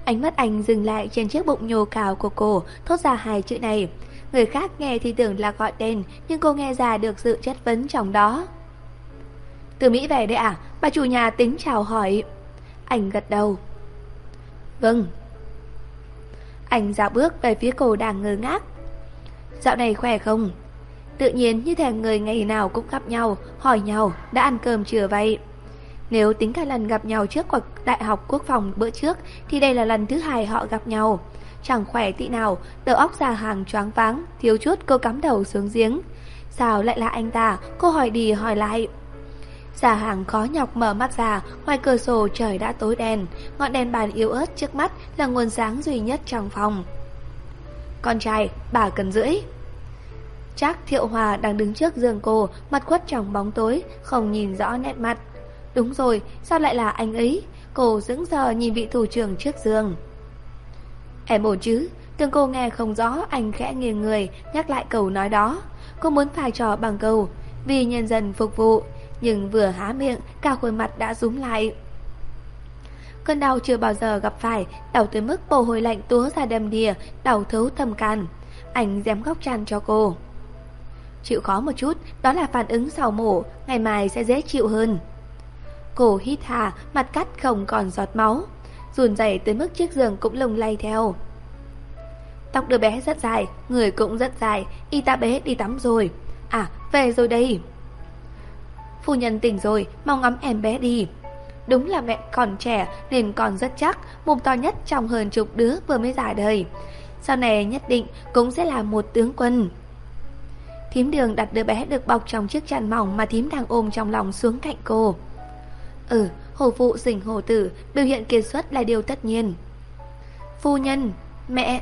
Ánh mắt anh dừng lại trên chiếc bụng nhô cao của cô, Thốt ra hai chữ này. Người khác nghe thì tưởng là gọi tên, Nhưng cô nghe ra được sự chất vấn trong đó từ Mỹ về đây à? Bà chủ nhà tính chào hỏi. Anh gật đầu. Vâng. Anh dạo bước về phía cô đang ngơ ngác. Dạo này khỏe không? Tự nhiên như thể người ngày nào cũng gặp nhau, hỏi nhau, đã ăn cơm chưa vậy? Nếu tính cả lần gặp nhau trước cuộc Đại học Quốc phòng bữa trước, thì đây là lần thứ hai họ gặp nhau. Chẳng khỏe tị nào, đầu óc già hàng choáng váng, thiếu chút cô cắm đầu xuống giếng. Sao lại là anh ta? Cô hỏi đi hỏi lại. Giả hàng khó nhọc mở mắt ra, ngoài cửa sổ trời đã tối đen, ngọn đèn bàn yếu ớt trước mắt là nguồn sáng duy nhất trong phòng. Con trai, bà cần rưỡi. Chắc Thiệu Hòa đang đứng trước giường cô, mặt khuất trong bóng tối, không nhìn rõ nét mặt. Đúng rồi, sao lại là anh ấy? Cô dững giờ nhìn vị thủ trưởng trước giường. Em ổn chứ? Từng cô nghe không rõ, anh khẽ nghiêng người, nhắc lại câu nói đó. Cô muốn phải trò bằng câu, vì nhân dân phục vụ, nhưng vừa há miệng, cả khuôn mặt đã rúm lại. Cơn đau chưa bao giờ gặp phải, đau tới mức bồ hồi lạnh túa ra đầm đìa, đau thấu thầm can. Anh dám góc chăn cho cô. Chịu khó một chút, đó là phản ứng sau mổ, ngày mai sẽ dễ chịu hơn. Cô hít hà, mặt cắt không còn giọt máu. Rùn dày tới mức chiếc giường cũng lồng lay theo. Tóc đứa bé rất dài, người cũng rất dài, y tá bé đi tắm rồi. À, về rồi đây. Phu nhân tỉnh rồi, mau ngắm em bé đi. Đúng là mẹ còn trẻ nên còn rất chắc, mồm to nhất trong hơn chục đứa vừa mới ra đời. Sau này nhất định cũng sẽ là một tướng quân. Thím đường đặt đứa bé được bọc trong chiếc chăn mỏng mà thím đang ôm trong lòng xuống cạnh cô. Ừ, hồ phụ dình hồ tử, biểu hiện kiệt xuất là điều tất nhiên. Phu nhân, mẹ,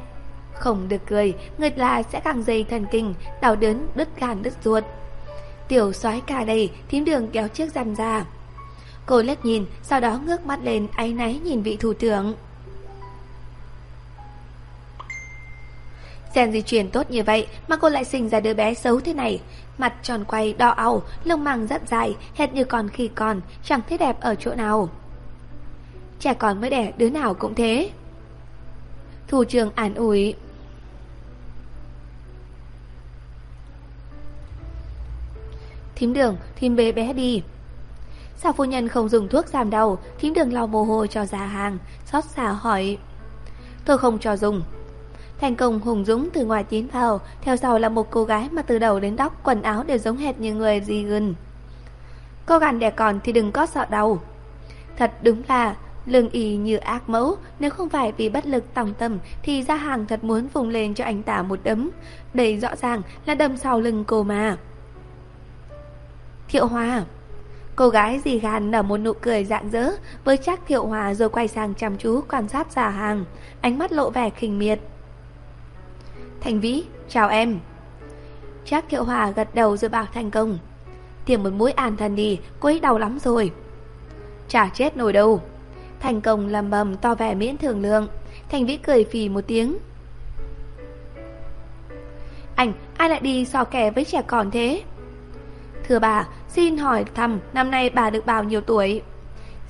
không được cười, người là sẽ càng dây thần kinh, đau đớn, đứt gan đứt ruột. Tiểu soái ca đây, thím đường kéo chiếc rằm ra. Cô lết nhìn, sau đó ngước mắt lên, áy náy nhìn vị thủ trưởng. Gen di chuyển tốt như vậy mà cô lại sinh ra đứa bé xấu thế này. Mặt tròn quay, đo ау, lông màng rất dài, hệt như còn khi còn, chẳng thấy đẹp ở chỗ nào. Trẻ con mới đẻ, đứa nào cũng thế. Thủ trưởng an ủi. Thím đường, thím bé bé đi. Sao phu nhân không dùng thuốc giảm đau, thím đường lau mồ hôi cho già hàng, xót xa hỏi. Tôi không cho dùng. Thành công hùng dũng từ ngoài tiến vào, theo sau là một cô gái mà từ đầu đến tóc quần áo đều giống hệt như người gì gần. Cô gan đẻ còn thì đừng có sợ đau Thật đúng là Lương y như ác mẫu Nếu không phải vì bất lực tòng tâm Thì ra hàng thật muốn vùng lên cho anh ta một đấm Đây rõ ràng là đâm sau lưng cô mà Thiệu Hòa. Cô gái gì gan nở một nụ cười rạng rỡ Với chắc Thiệu Hòa rồi quay sang chăm chú quan sát giả hàng Ánh mắt lộ vẻ khinh miệt. Thành Vĩ, chào em. Chắc Thiệu Hòa gật đầu rồi bảo thành công Tiêm một mũi an thần đi Cô ấy đau lắm rồi. Chả chết nổi đâu. Thành công lầm bầm to vẻ miễn thường lượng. Thành Vĩ cười phì một tiếng. Anh, ai lại đi so kè với trẻ con thế? Thưa bà, xin hỏi thăm năm nay bà được bao nhiêu tuổi?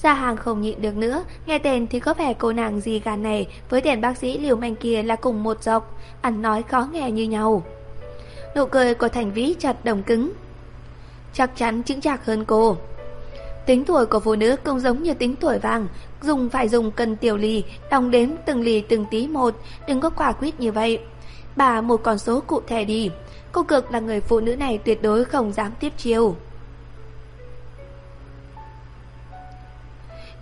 Gia hàng không nhịn được nữa, nghe tên thì có vẻ cô nàng gì gà này với tiền bác sĩ liều manh kia là cùng một dọc, ăn nói khó nghe như nhau. Nụ cười của Thành Vĩ chặt đồng cứng. Chắc chắn chững chạc hơn cô. Tính tuổi của phụ nữ cũng giống như tính tuổi vàng, dùng phải dùng cân tiểu lì, đong đếm từng lì từng tí một, đừng có quả quyết như vậy. Bà một con số cụ thể đi, cô cực là người phụ nữ này tuyệt đối không dám tiếp chiêu.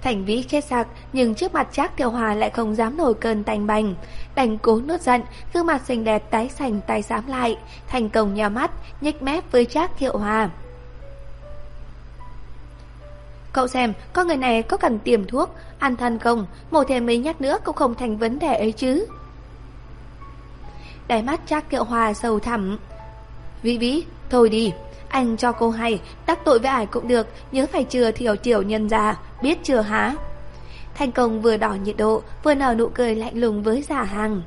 Thành vĩ khét sạc, Nhưng trước mặt Trác Tiểu Hòa lại không dám nổi cơn tành bành. Đành cố nuốt giận, Gương mặt xinh đẹp tái xanh tay xám lại, Thành công nhà mắt, nhếch mép với Trác Tiểu Hòa. Cậu xem, con người này có cần tiềm thuốc Ăn thân không? Mổ thêm mấy nhát nữa cũng không thành vấn đề ấy chứ. Đáy mắt Trác Kiệu Hòa sầu thẳm. Vĩ vĩ Thôi đi anh cho cô hay, đắc tội với ai cũng được, nhớ phải chừa thiểu tiểu nhân ra, biết chưa hả? Thành công vừa đỏ nhiệt độ, vừa nở nụ cười lạnh lùng với giả hàng.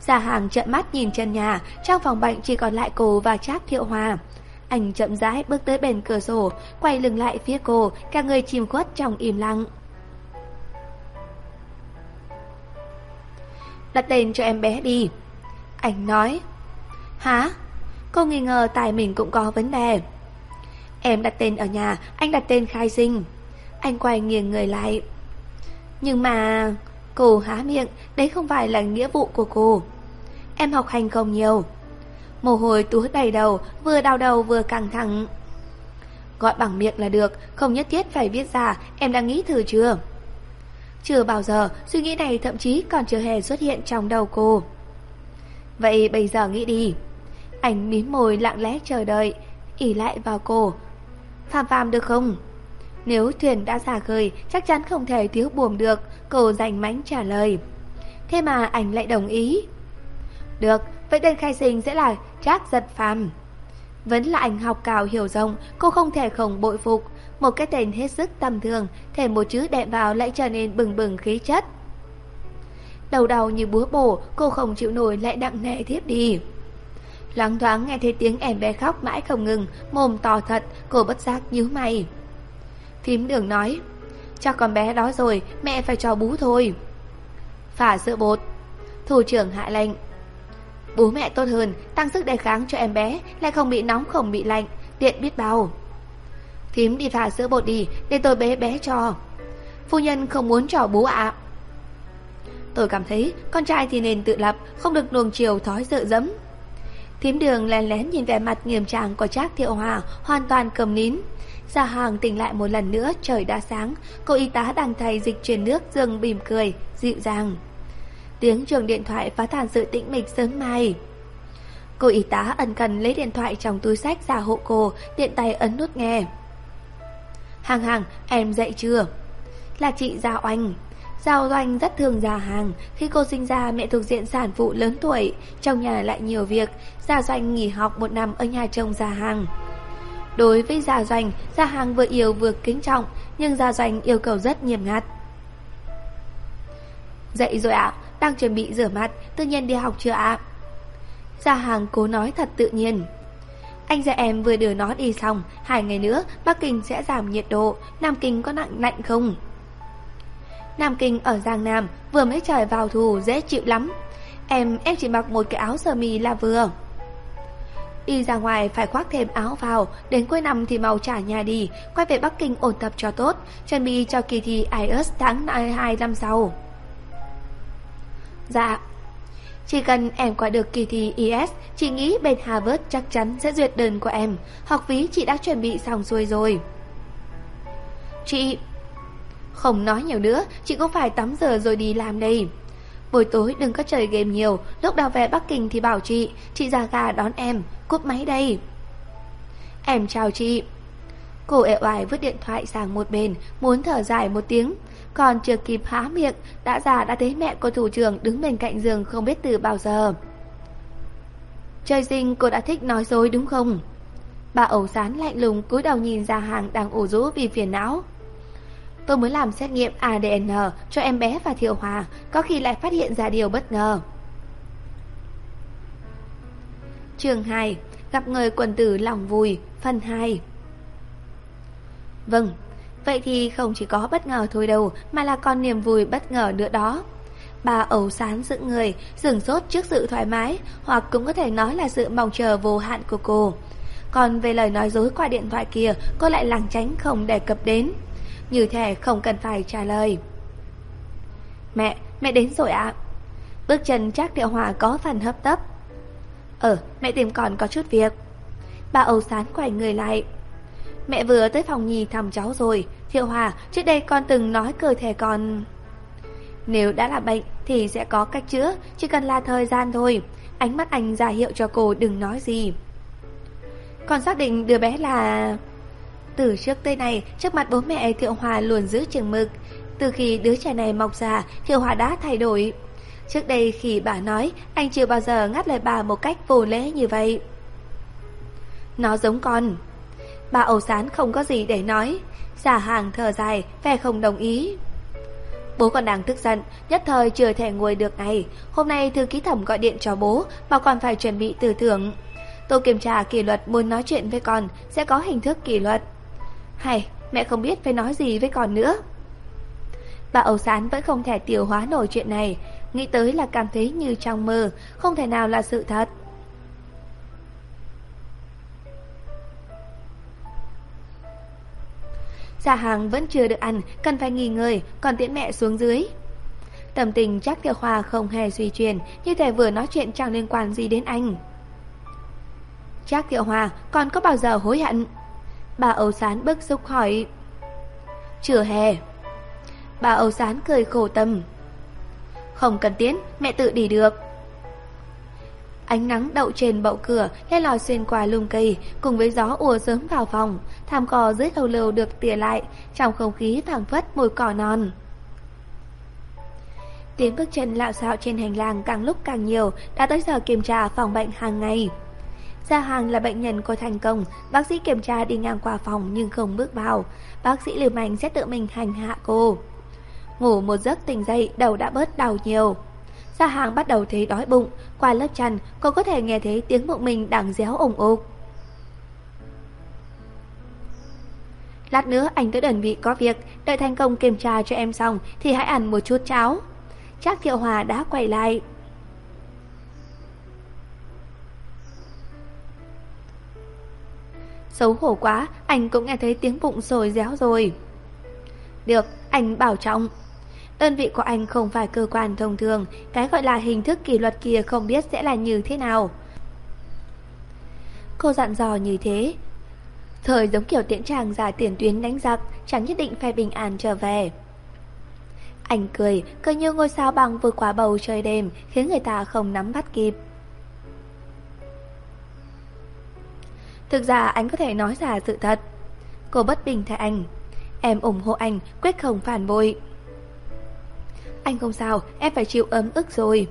Giả hàng trợn mắt nhìn chân nhà, trong phòng bệnh chỉ còn lại cô và Trác Thiệu Hòa. Anh chậm rãi bước tới bên cửa sổ, quay lưng lại phía cô, cả người chìm khuất trong im lặng. Đặt tên cho em bé đi. Anh nói. Hả? Cô nghi ngờ tài mình cũng có vấn đề. Em đặt tên ở nhà, anh đặt tên khai sinh. Anh quay nghiêng người lại. Nhưng mà... Cô há miệng, đấy không phải là nghĩa vụ của cô. Em học hành không nhiều. Mồ hôi túa đầy đầu, vừa đau đầu vừa căng thẳng. Gọi bằng miệng là được, không nhất thiết phải viết ra, em đã nghĩ thử chưa? Chưa bao giờ, suy nghĩ này thậm chí còn chưa hề xuất hiện trong đầu cô. Vậy bây giờ nghĩ đi. Anh mím môi lặng lẽ chờ đợi, ỉ lại vào cổ. Phàm phàm được không? Nếu thuyền đã ra khơi, chắc chắn không thể thiếu buồm được, cô dành mánh trả lời. Thế mà anh lại đồng ý. Được, vậy tên khai sinh sẽ là Trác giật phàm. Vẫn là anh học cào hiểu rộng, cô không thể không bội phục. Một cái tên hết sức tầm thường, thêm một chữ đệm vào lại trở nên bừng bừng khí chất. Đầu đầu như búa bổ, cô không chịu nổi lại nặng nề thiếp đi. Loáng thoáng nghe thấy tiếng em bé khóc mãi không ngừng, mồm to thật, cô bất giác nhíu mày. Thím đường nói, cho con bé đó rồi, mẹ phải cho bú thôi. Phả sữa bột. Thủ trưởng hạ lệnh. Bố mẹ tốt hơn, tăng sức đề kháng cho em bé, lại không bị nóng không bị lạnh, tiện biết bao. Thím đi phả sữa bột đi, để tôi bé bé cho. Phu nhân không muốn cho bú ạ. Tôi cảm thấy con trai thì nên tự lập, không được nuông chiều thói dự dẫm. Thím đường lén lén nhìn vẻ mặt nghiêm trang của Trác Thiệu Hòa, hoàn toàn cầm nín. Gia hàng tỉnh lại một lần nữa, trời đã sáng, cô y tá đang thay dịch truyền nước dừng bìm cười, dịu dàng. Tiếng trường điện thoại phá tàn sự tĩnh mịch sớm mai. Cô y tá ẩn cần lấy điện thoại trong túi sách giả hộ cô, tiện tay ấn nút nghe. Hàng hàng, em dậy chưa? Là chị Gia Oanh. Giao Doanh rất thường già hàng, khi cô sinh ra mẹ thuộc diện sản phụ lớn tuổi, trong nhà lại nhiều việc, Gia Doanh nghỉ học một năm ở nhà chồng già Hàng. Đối với Gia Doanh, Gia Hàng vừa yêu vừa kính trọng, nhưng Gia Doanh yêu cầu rất nghiêm ngặt. Dậy rồi ạ, đang chuẩn bị rửa mặt, tự nhiên đi học chưa ạ? Gia Hàng cố nói thật tự nhiên. Anh và em vừa đưa nó đi xong, hai ngày nữa Bắc Kinh sẽ giảm nhiệt độ, Nam Kinh có nặng lạnh không? Nam Kinh ở Giang Nam vừa mới trời vào thù dễ chịu lắm. Em, em chỉ mặc một cái áo sơ mi là vừa. Đi ra ngoài phải khoác thêm áo vào, đến cuối năm thì mau trả nhà đi, quay về Bắc Kinh ổn tập cho tốt, chuẩn bị cho kỳ thi IELTS tháng 2 năm sau. Dạ. Chỉ cần em qua được kỳ thi IS, chị nghĩ bên Harvard chắc chắn sẽ duyệt đơn của em. Học phí chị đã chuẩn bị xong xuôi rồi. Chị... Không nói nhiều nữa, chị cũng phải tắm giờ rồi đi làm đây. Buổi tối đừng có chơi game nhiều, lúc nào về Bắc Kinh thì bảo chị, chị ra gà đón em, cúp máy đây. Em chào chị. Cô ẹo oải vứt điện thoại sang một bên, muốn thở dài một tiếng. Còn chưa kịp há miệng, đã già đã thấy mẹ của thủ trưởng đứng bên cạnh giường không biết từ bao giờ. Trời sinh cô đã thích nói dối đúng không? Bà ẩu sán lạnh lùng cúi đầu nhìn ra hàng đang ủ rũ vì phiền não. Tôi mới làm xét nghiệm ADN cho em bé và Thiệu Hòa, có khi lại phát hiện ra điều bất ngờ. Trường 2 Gặp người quần tử lòng vui Phần 2 Vâng Vậy thì không chỉ có bất ngờ thôi đâu Mà là còn niềm vui bất ngờ nữa đó. Bà ẩu sán dựng người Dừng sốt trước sự thoải mái Hoặc cũng có thể nói là sự mong chờ vô hạn của cô. Còn về lời nói dối qua điện thoại kia Cô lại lảng tránh không đề cập đến. Như thế không cần phải trả lời. Mẹ, mẹ đến rồi ạ. Bước chân chắc Điệu Hòa có phần hấp tấp. Ờ, mẹ tìm còn có chút việc. Bà Âu Sán quay người lại. Mẹ vừa tới phòng nhì thăm cháu rồi. Thiệu Hòa, trước đây con từng nói cơ thể con... Nếu đã là bệnh thì sẽ có cách chữa Chỉ cần là thời gian thôi. Ánh mắt anh ra hiệu cho cô đừng nói gì. Con xác định đứa bé là... Từ trước tới nay, Trước mặt bố mẹ Thiệu Hòa luôn giữ chừng mực. Từ khi đứa trẻ này mọc ra, Thiệu Hòa đã thay đổi. Trước đây khi bà nói, Anh chưa bao giờ ngắt lời bà một cách vô lễ như vậy. Nó giống con. Bà ẩu Sán không có gì để nói. Giả hàng thở dài, Vẻ không đồng ý. Bố còn đang tức giận, Nhất thời chưa thể ngồi được ngày Hôm nay thư ký thẩm gọi điện cho bố, Mà còn phải chuẩn bị từ thưởng. Tổ kiểm tra kỷ luật muốn nói chuyện với con Sẽ có hình thức kỷ luật. Hay, mẹ không biết phải nói gì với con nữa. Bà Âu Sán vẫn không thể tiêu hóa nổi chuyện này, Nghĩ tới là cảm thấy như trong mơ, Không thể nào là sự thật. Gia hàng vẫn chưa được ăn, Cần phải nghỉ ngơi, Còn tiễn mẹ xuống dưới. Tâm tình chắc Tiểu Khoa không hề suy chuyển Như thể vừa nói chuyện chẳng liên quan gì đến anh. Chắc Tiểu Hòa còn có bao giờ hối hận? Bà Âu Sán bức xúc hỏi Chưa hè. Bà Âu Sán cười khổ tâm không cần tiến, mẹ tự đi được. Ánh nắng đậu trên bậu cửa, le lòi xuyên qua lùm cây, cùng với gió ùa sớm vào phòng. Thảm cỏ dưới đầu lều được tỉa lại, trong không khí phảng phất mùi cỏ non. Tiếng bước chân lạo xạo trên hành lang càng lúc càng nhiều, đã tới giờ kiểm tra phòng bệnh hàng ngày. Gia Hoàng là bệnh nhân của thành công, bác sĩ kiểm tra đi ngang qua phòng nhưng không bước vào. Bác sĩ liều mạnh sẽ tự mình hành hạ cô. Ngủ một giấc tỉnh dậy đầu đã bớt đau nhiều. Gia hàng bắt đầu thấy đói bụng. Qua lớp chăn cô có thể nghe thấy tiếng bụng mình đang réo ủng ục Lát nữa anh tới đơn vị có việc. Đợi thành công kiểm tra cho em xong Thì hãy ăn một chút cháo. Trác Thiệu Hòa đã quay lại. Xấu hổ quá Anh cũng nghe thấy tiếng bụng sồi réo rồi Được, anh bảo trọng Đơn vị của anh không phải cơ quan thông thường, cái gọi là hình thức kỷ luật kia không biết sẽ là như thế nào. Cô dặn dò như thế. Thời giống kiểu tiễn tràng giả tiền tuyến đánh giặc, chẳng nhất định phải bình an trở về. Anh cười, cười như ngôi sao bằng vượt qua bầu trời đêm, khiến người ta không nắm bắt kịp. Thực ra anh có thể nói ra sự thật. Cô bất bình thay anh. Em ủng hộ anh, quyết không phản bội. Anh không sao, em phải chịu ấm ức rồi.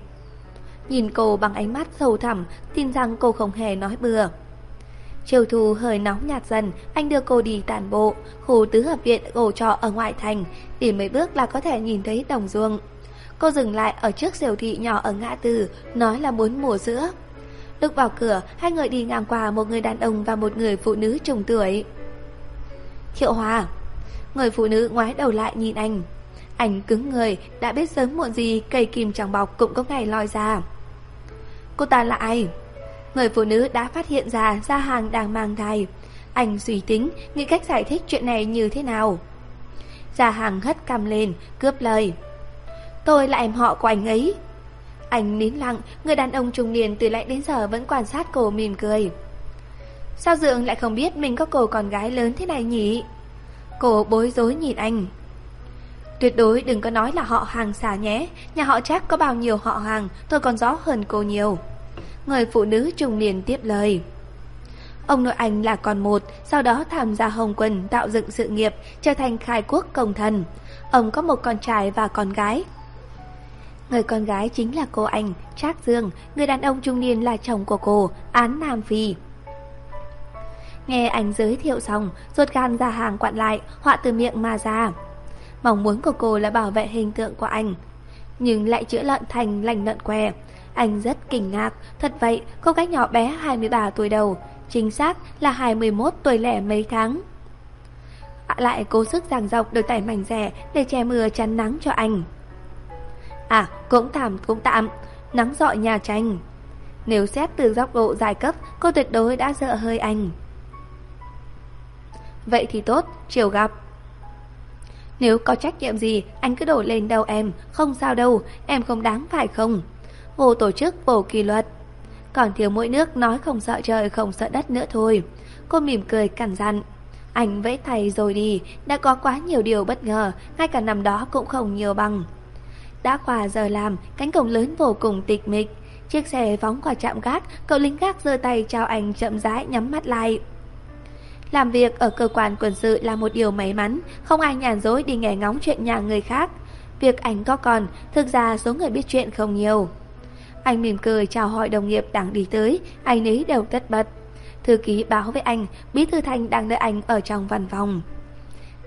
Nhìn cô bằng ánh mắt sâu thẳm, tin rằng cô không hề nói bừa. Chiều thu hơi nóng nhạt dần, anh đưa cô đi tàn bộ, khu tứ hợp viện gồ trọ ở ngoại thành, đi mấy bước là có thể nhìn thấy đồng ruộng. Cô dừng lại ở trước siêu thị nhỏ ở ngã tư, nói là muốn mùa sữa. Lúc vào cửa, hai người đi ngang qua một người đàn ông và một người phụ nữ trùng tuổi. Thiệu Hòa Người phụ nữ ngoái đầu lại nhìn anh anh cứng người, đã biết sớm muộn gì cây kim chẳng bọc cũng có ngày lòi ra. Cô ta là ai? Người phụ nữ đã phát hiện ra gia hàng đang mang thai. Anh suy tính, nghĩ cách giải thích chuyện này như thế nào. Gia hàng hất cằm lên, cướp lời. Tôi là em họ của anh ấy. Anh nín lặng, người đàn ông trung niên từ lại đến giờ vẫn quan sát cô mỉm cười. Sao Dượng lại không biết mình có cô con gái lớn thế này nhỉ? Cô bối rối nhìn anh. Tuyệt đối đừng có nói là họ hàng xà nhé, nhà họ chắc có bao nhiêu họ hàng, tôi còn rõ hơn cô nhiều. Người phụ nữ trung niên tiếp lời. Ông nội anh là con một, sau đó tham gia Hồng quân tạo dựng sự nghiệp, trở thành khai quốc công thần. Ông có một con trai và con gái. Người con gái chính là cô anh, Trác Dương, người đàn ông trung niên là chồng của cô, Án Nam Phi. Nghe anh giới thiệu xong, ruột gan ra hàng quặn lại, họa từ miệng mà ra. Mong muốn của cô là bảo vệ hình tượng của anh, nhưng lại chữa lợn thành lành lợn què. Anh rất kinh ngạc, thật vậy, cô gái nhỏ bé 23 tuổi đầu, chính xác là 21 tuổi lẻ mấy tháng. Lại cố sức giảng dọc đôi tay mảnh rẻ để che mưa chắn nắng cho anh. À, cũng tạm, cũng tạm, nắng dọi nhà tranh. Nếu xét từ góc độ giai cấp, cô tuyệt đối đã sợ hơi anh. Vậy thì tốt, chiều gặp. Nếu có trách nhiệm gì, anh cứ đổ lên đầu em, không sao đâu, em không đáng phải không? Vô tổ chức, vô kỷ luật. Còn thiếu mỗi nước nói không sợ trời, không sợ đất nữa thôi. Cô mỉm cười cằn dặn. Anh vẫy tay rồi đi, đã có quá nhiều điều bất ngờ, ngay cả năm đó cũng không nhiều bằng. Đã qua giờ làm, cánh cổng lớn vô cùng tịch mịch. Chiếc xe phóng qua trạm gác, cậu lính gác giơ tay chào anh chậm rãi nhắm mắt lại. Làm việc ở cơ quan quân sự là một điều may mắn, không ai nhàn dối đi nghe ngóng chuyện nhà người khác. Việc anh có còn, thực ra số người biết chuyện không nhiều. Anh mỉm cười chào hỏi đồng nghiệp đang đi tới, anh ấy đều tất bật. Thư ký báo với anh, Bí Thư thanh đang đợi anh ở trong văn phòng.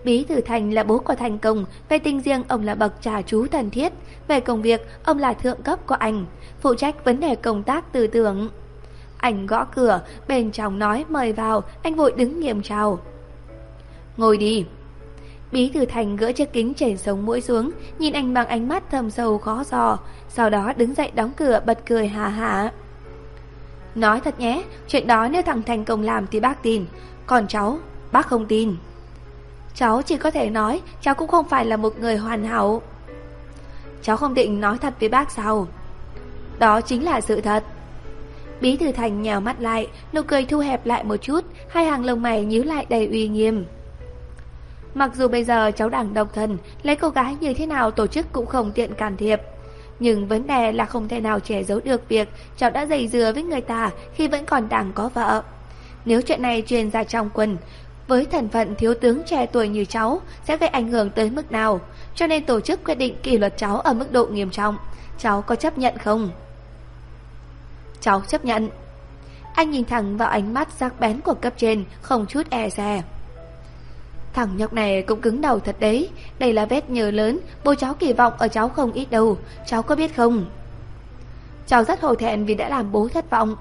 Bí Thư Thành là bố của Thành Công, về tình riêng ông là bậc trà chú thân thiết, về công việc ông là thượng cấp của anh, phụ trách vấn đề công tác tư tưởng. Anh gõ cửa, bên trong nói mời vào, anh vội đứng nghiêm chào. Ngồi đi. Bí thư thành gỡ chiếc kính chảy sống mũi xuống, nhìn anh bằng ánh mắt thầm sâu khó dò, sau đó đứng dậy đóng cửa bật cười hà hà. Nói thật nhé, chuyện đó nếu thằng Thành công làm thì bác tin, còn cháu, bác không tin. Cháu chỉ có thể nói, cháu cũng không phải là một người hoàn hảo. Cháu không định nói thật với bác sao? Đó chính là sự thật. Bí thư thành nhào mắt lại, nụ cười thu hẹp lại một chút, hai hàng lông mày nhíu lại đầy uy nghiêm. Mặc dù bây giờ cháu đang độc thân, lấy cô gái như thế nào tổ chức cũng không tiện can thiệp. Nhưng vấn đề là không thể nào che giấu được việc cháu đã dày dừa với người ta khi vẫn còn đang có vợ. Nếu chuyện này truyền ra trong quần với thần phận thiếu tướng trẻ tuổi như cháu sẽ gây ảnh hưởng tới mức nào, cho nên tổ chức quyết định kỷ luật cháu ở mức độ nghiêm trọng. Cháu có chấp nhận không? Cháu chấp nhận. Anh nhìn thẳng vào ánh mắt sắc bén của cấp trên, không chút e dè. Thằng nhóc này cũng cứng đầu thật đấy, đây là vết nhờ lớn, bố cháu kỳ vọng ở cháu không ít đâu, cháu có biết không? Cháu rất hổ thẹn vì đã làm bố thất vọng.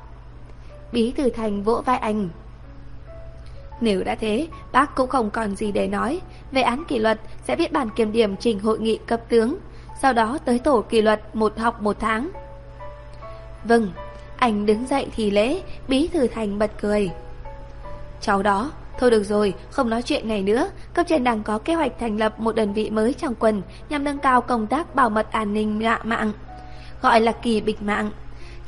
Bí Tử thành vỗ vai anh. Nếu đã thế, bác cũng không còn gì để nói. Về án kỷ luật sẽ viết bản kiểm điểm trình hội nghị cấp tướng, sau đó tới tổ kỷ luật một học một tháng. Vâng, anh đứng dậy thì lễ, bí thư thành bật cười. Cháu đó, thôi được rồi, không nói chuyện này nữa. Cấp trên đang có kế hoạch thành lập một đơn vị mới trong quần nhằm nâng cao công tác bảo mật an ninh mạng, gọi là kỳ bịch mạng.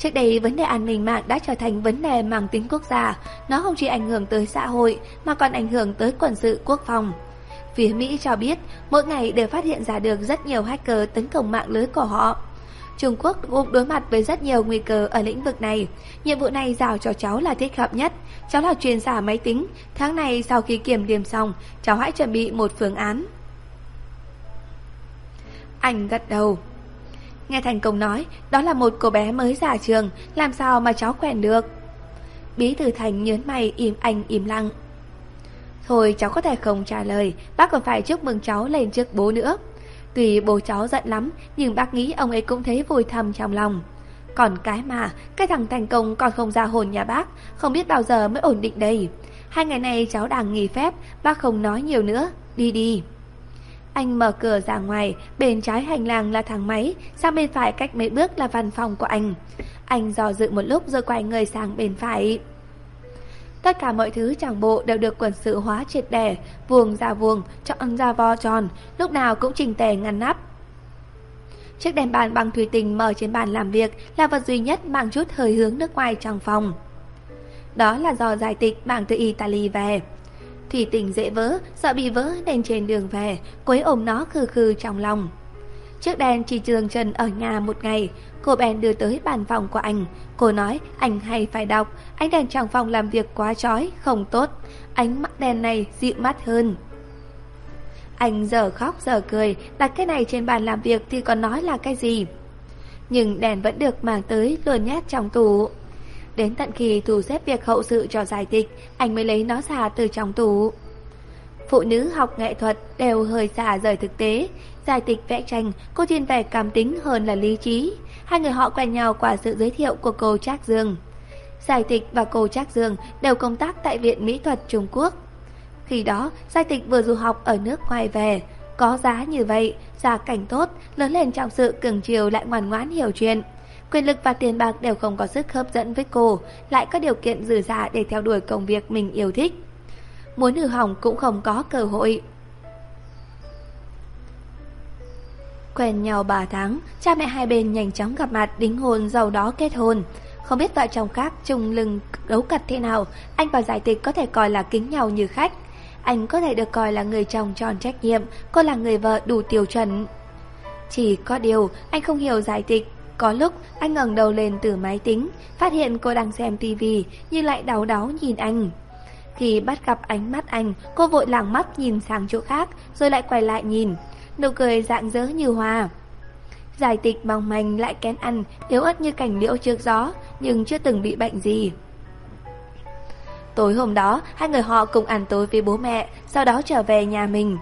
Trước đây, vấn đề an ninh mạng đã trở thành vấn đề mang tính quốc gia. Nó không chỉ ảnh hưởng tới xã hội, mà còn ảnh hưởng tới quân sự quốc phòng. Phía Mỹ cho biết, mỗi ngày đều phát hiện ra được rất nhiều hacker tấn công mạng lưới của họ. Trung Quốc cũng đối mặt với rất nhiều nguy cơ ở lĩnh vực này. Nhiệm vụ này giao cho cháu là thích hợp nhất. Cháu là chuyên giả máy tính. Tháng này sau khi kiểm điểm xong, cháu hãy chuẩn bị một phương án. Anh gật đầu. Nghe Thành Công nói, đó là một cô bé mới ra trường, làm sao mà cháu quen được. Bí thư Thành nhớn mày im anh im lặng. Thôi cháu có thể không trả lời, bác còn phải chúc mừng cháu lên trước bố nữa. Tuy bố cháu giận lắm, nhưng bác nghĩ ông ấy cũng thấy vui thầm trong lòng. Còn cái mà, cái thằng thành công còn không ra hồn nhà bác, không biết bao giờ mới ổn định đây. Hai ngày nay cháu đang nghỉ phép, bác không nói nhiều nữa, đi đi. Anh mở cửa ra ngoài, bên trái hành lang là thang máy, sang bên phải cách mấy bước là văn phòng của anh. Anh dò dự một lúc rồi quay người sang bên phải. Tất cả mọi thứ chẳng bộ đều được quần sự hóa triệt đẻ, vuông ra vuông, tròn ra vo tròn, lúc nào cũng chỉnh tề ngăn nắp. Chiếc đèn bàn bằng thủy tinh mở trên bàn làm việc là vật duy nhất mang chút hơi hướng nước ngoài trong phòng. Đó là do giải tịch mang từ Italy về. Thủy tình dễ vỡ, sợ bị vỡ nên trên đường về, cô ấy ôm nó khư khư trong lòng. trước đèn chỉ trường trần ở nhà một ngày, cô bèn đưa tới bàn phòng của anh. Cô nói anh hay phải đọc, ánh đèn trong phòng làm việc quá chói, không tốt. Ánh mắt đèn này dịu mắt hơn. Anh giờ khóc giờ cười, đặt cái này trên bàn làm việc thì còn nói là cái gì. Nhưng đèn vẫn được mang tới luôn nhét trong tủ. Đến tận khi thủ xếp việc hậu sự cho giải tịch, anh mới lấy nó ra từ trong tủ. Phụ nữ học nghệ thuật đều hơi xa rời thực tế. Giải tịch vẽ tranh, cô thiên về cảm tính hơn là lý trí. Hai người họ quen nhau qua sự giới thiệu của cô Trác Dương. Giải tịch và cô Trác Dương đều công tác tại Viện Mỹ thuật Trung Quốc. Khi đó, giải Tịch vừa du học ở nước ngoài về, có giá như vậy, gia cảnh tốt, lớn lên trong sự cường chiều lại ngoan ngoãn hiểu chuyện. Quyền lực và tiền bạc đều không có sức hấp dẫn với cô, lại có điều kiện dư giả để theo đuổi công việc mình yêu thích. Muốn hư hỏng cũng không có cơ hội. Quen nhau 3 tháng, cha mẹ hai bên nhanh chóng gặp mặt đính hôn giàu đó kết hôn. Không biết vợ chồng khác chung lưng đấu cật thế nào, anh và giải tịch có thể coi là kính nhau như khách. Anh có thể được coi là người chồng tròn trách nhiệm, cô là người vợ đủ tiêu chuẩn. Chỉ có điều, anh không hiểu giải tịch. Có lúc, anh ngẩng đầu lên từ máy tính, phát hiện cô đang xem tivi, nhưng lại đau đáu nhìn anh. Khi bắt gặp ánh mắt anh, cô vội lảng mắt nhìn sang chỗ khác, rồi lại quay lại nhìn. Nụ cười dạng dỡ như hoa. Giải tịch mong manh lại kén ăn, yếu ớt như cảnh liễu trước gió, nhưng chưa từng bị bệnh gì. Tối hôm đó, hai người họ cùng ăn tối với bố mẹ, sau đó trở về nhà mình.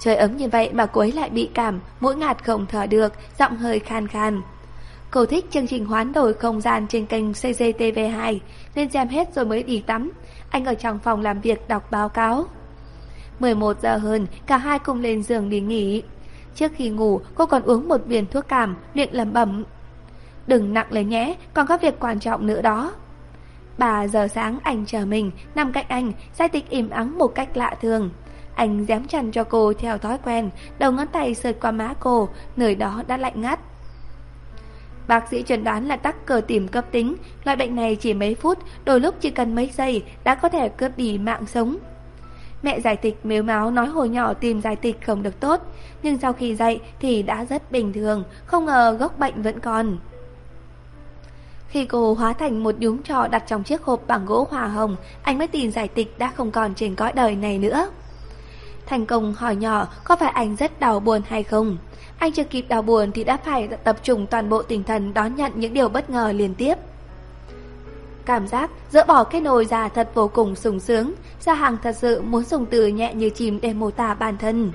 Trời ấm như vậy mà cô ấy lại bị cảm, mũi ngạt không thở được, giọng hơi khan khan. Cô thích chương trình hoán đổi không gian trên kênh CCTV2, nên xem hết rồi mới đi tắm. Anh ở trong phòng làm việc đọc báo cáo. 11 giờ hơn, cả hai cùng lên giường đi nghỉ. Trước khi ngủ, cô còn uống một viên thuốc cảm, luyện lẩm bẩm. Đừng nặng lời nhé, còn có việc quan trọng nữa đó. 3 giờ sáng anh chờ mình, nằm cạnh anh, giai tịch im ắng một cách lạ thường. Anh dám chăn cho cô theo thói quen, đầu ngón tay sượt qua má cô, nơi đó đã lạnh ngắt. Bác sĩ chẩn đoán là tắc cờ tìm cấp tính, loại bệnh này chỉ mấy phút, đôi lúc chỉ cần mấy giây đã có thể cướp đi mạng sống. Mẹ giải tịch mếu máu nói hồi nhỏ tìm giải tịch không được tốt, nhưng sau khi dậy thì đã rất bình thường, không ngờ gốc bệnh vẫn còn. Khi cô hóa thành một nhúm trò đặt trong chiếc hộp bằng gỗ hòa hồng, anh mới tin giải tịch đã không còn trên cõi đời này nữa. Thành công hỏi nhỏ có phải anh rất đau buồn hay không? Anh chưa kịp đau buồn thì đã phải tập trung toàn bộ tinh thần đón nhận những điều bất ngờ liên tiếp. Cảm giác dỡ bỏ cái nồi già thật vô cùng sung sướng, Gia Hàng thật sự muốn dùng từ nhẹ như chìm để mô tả bản thân.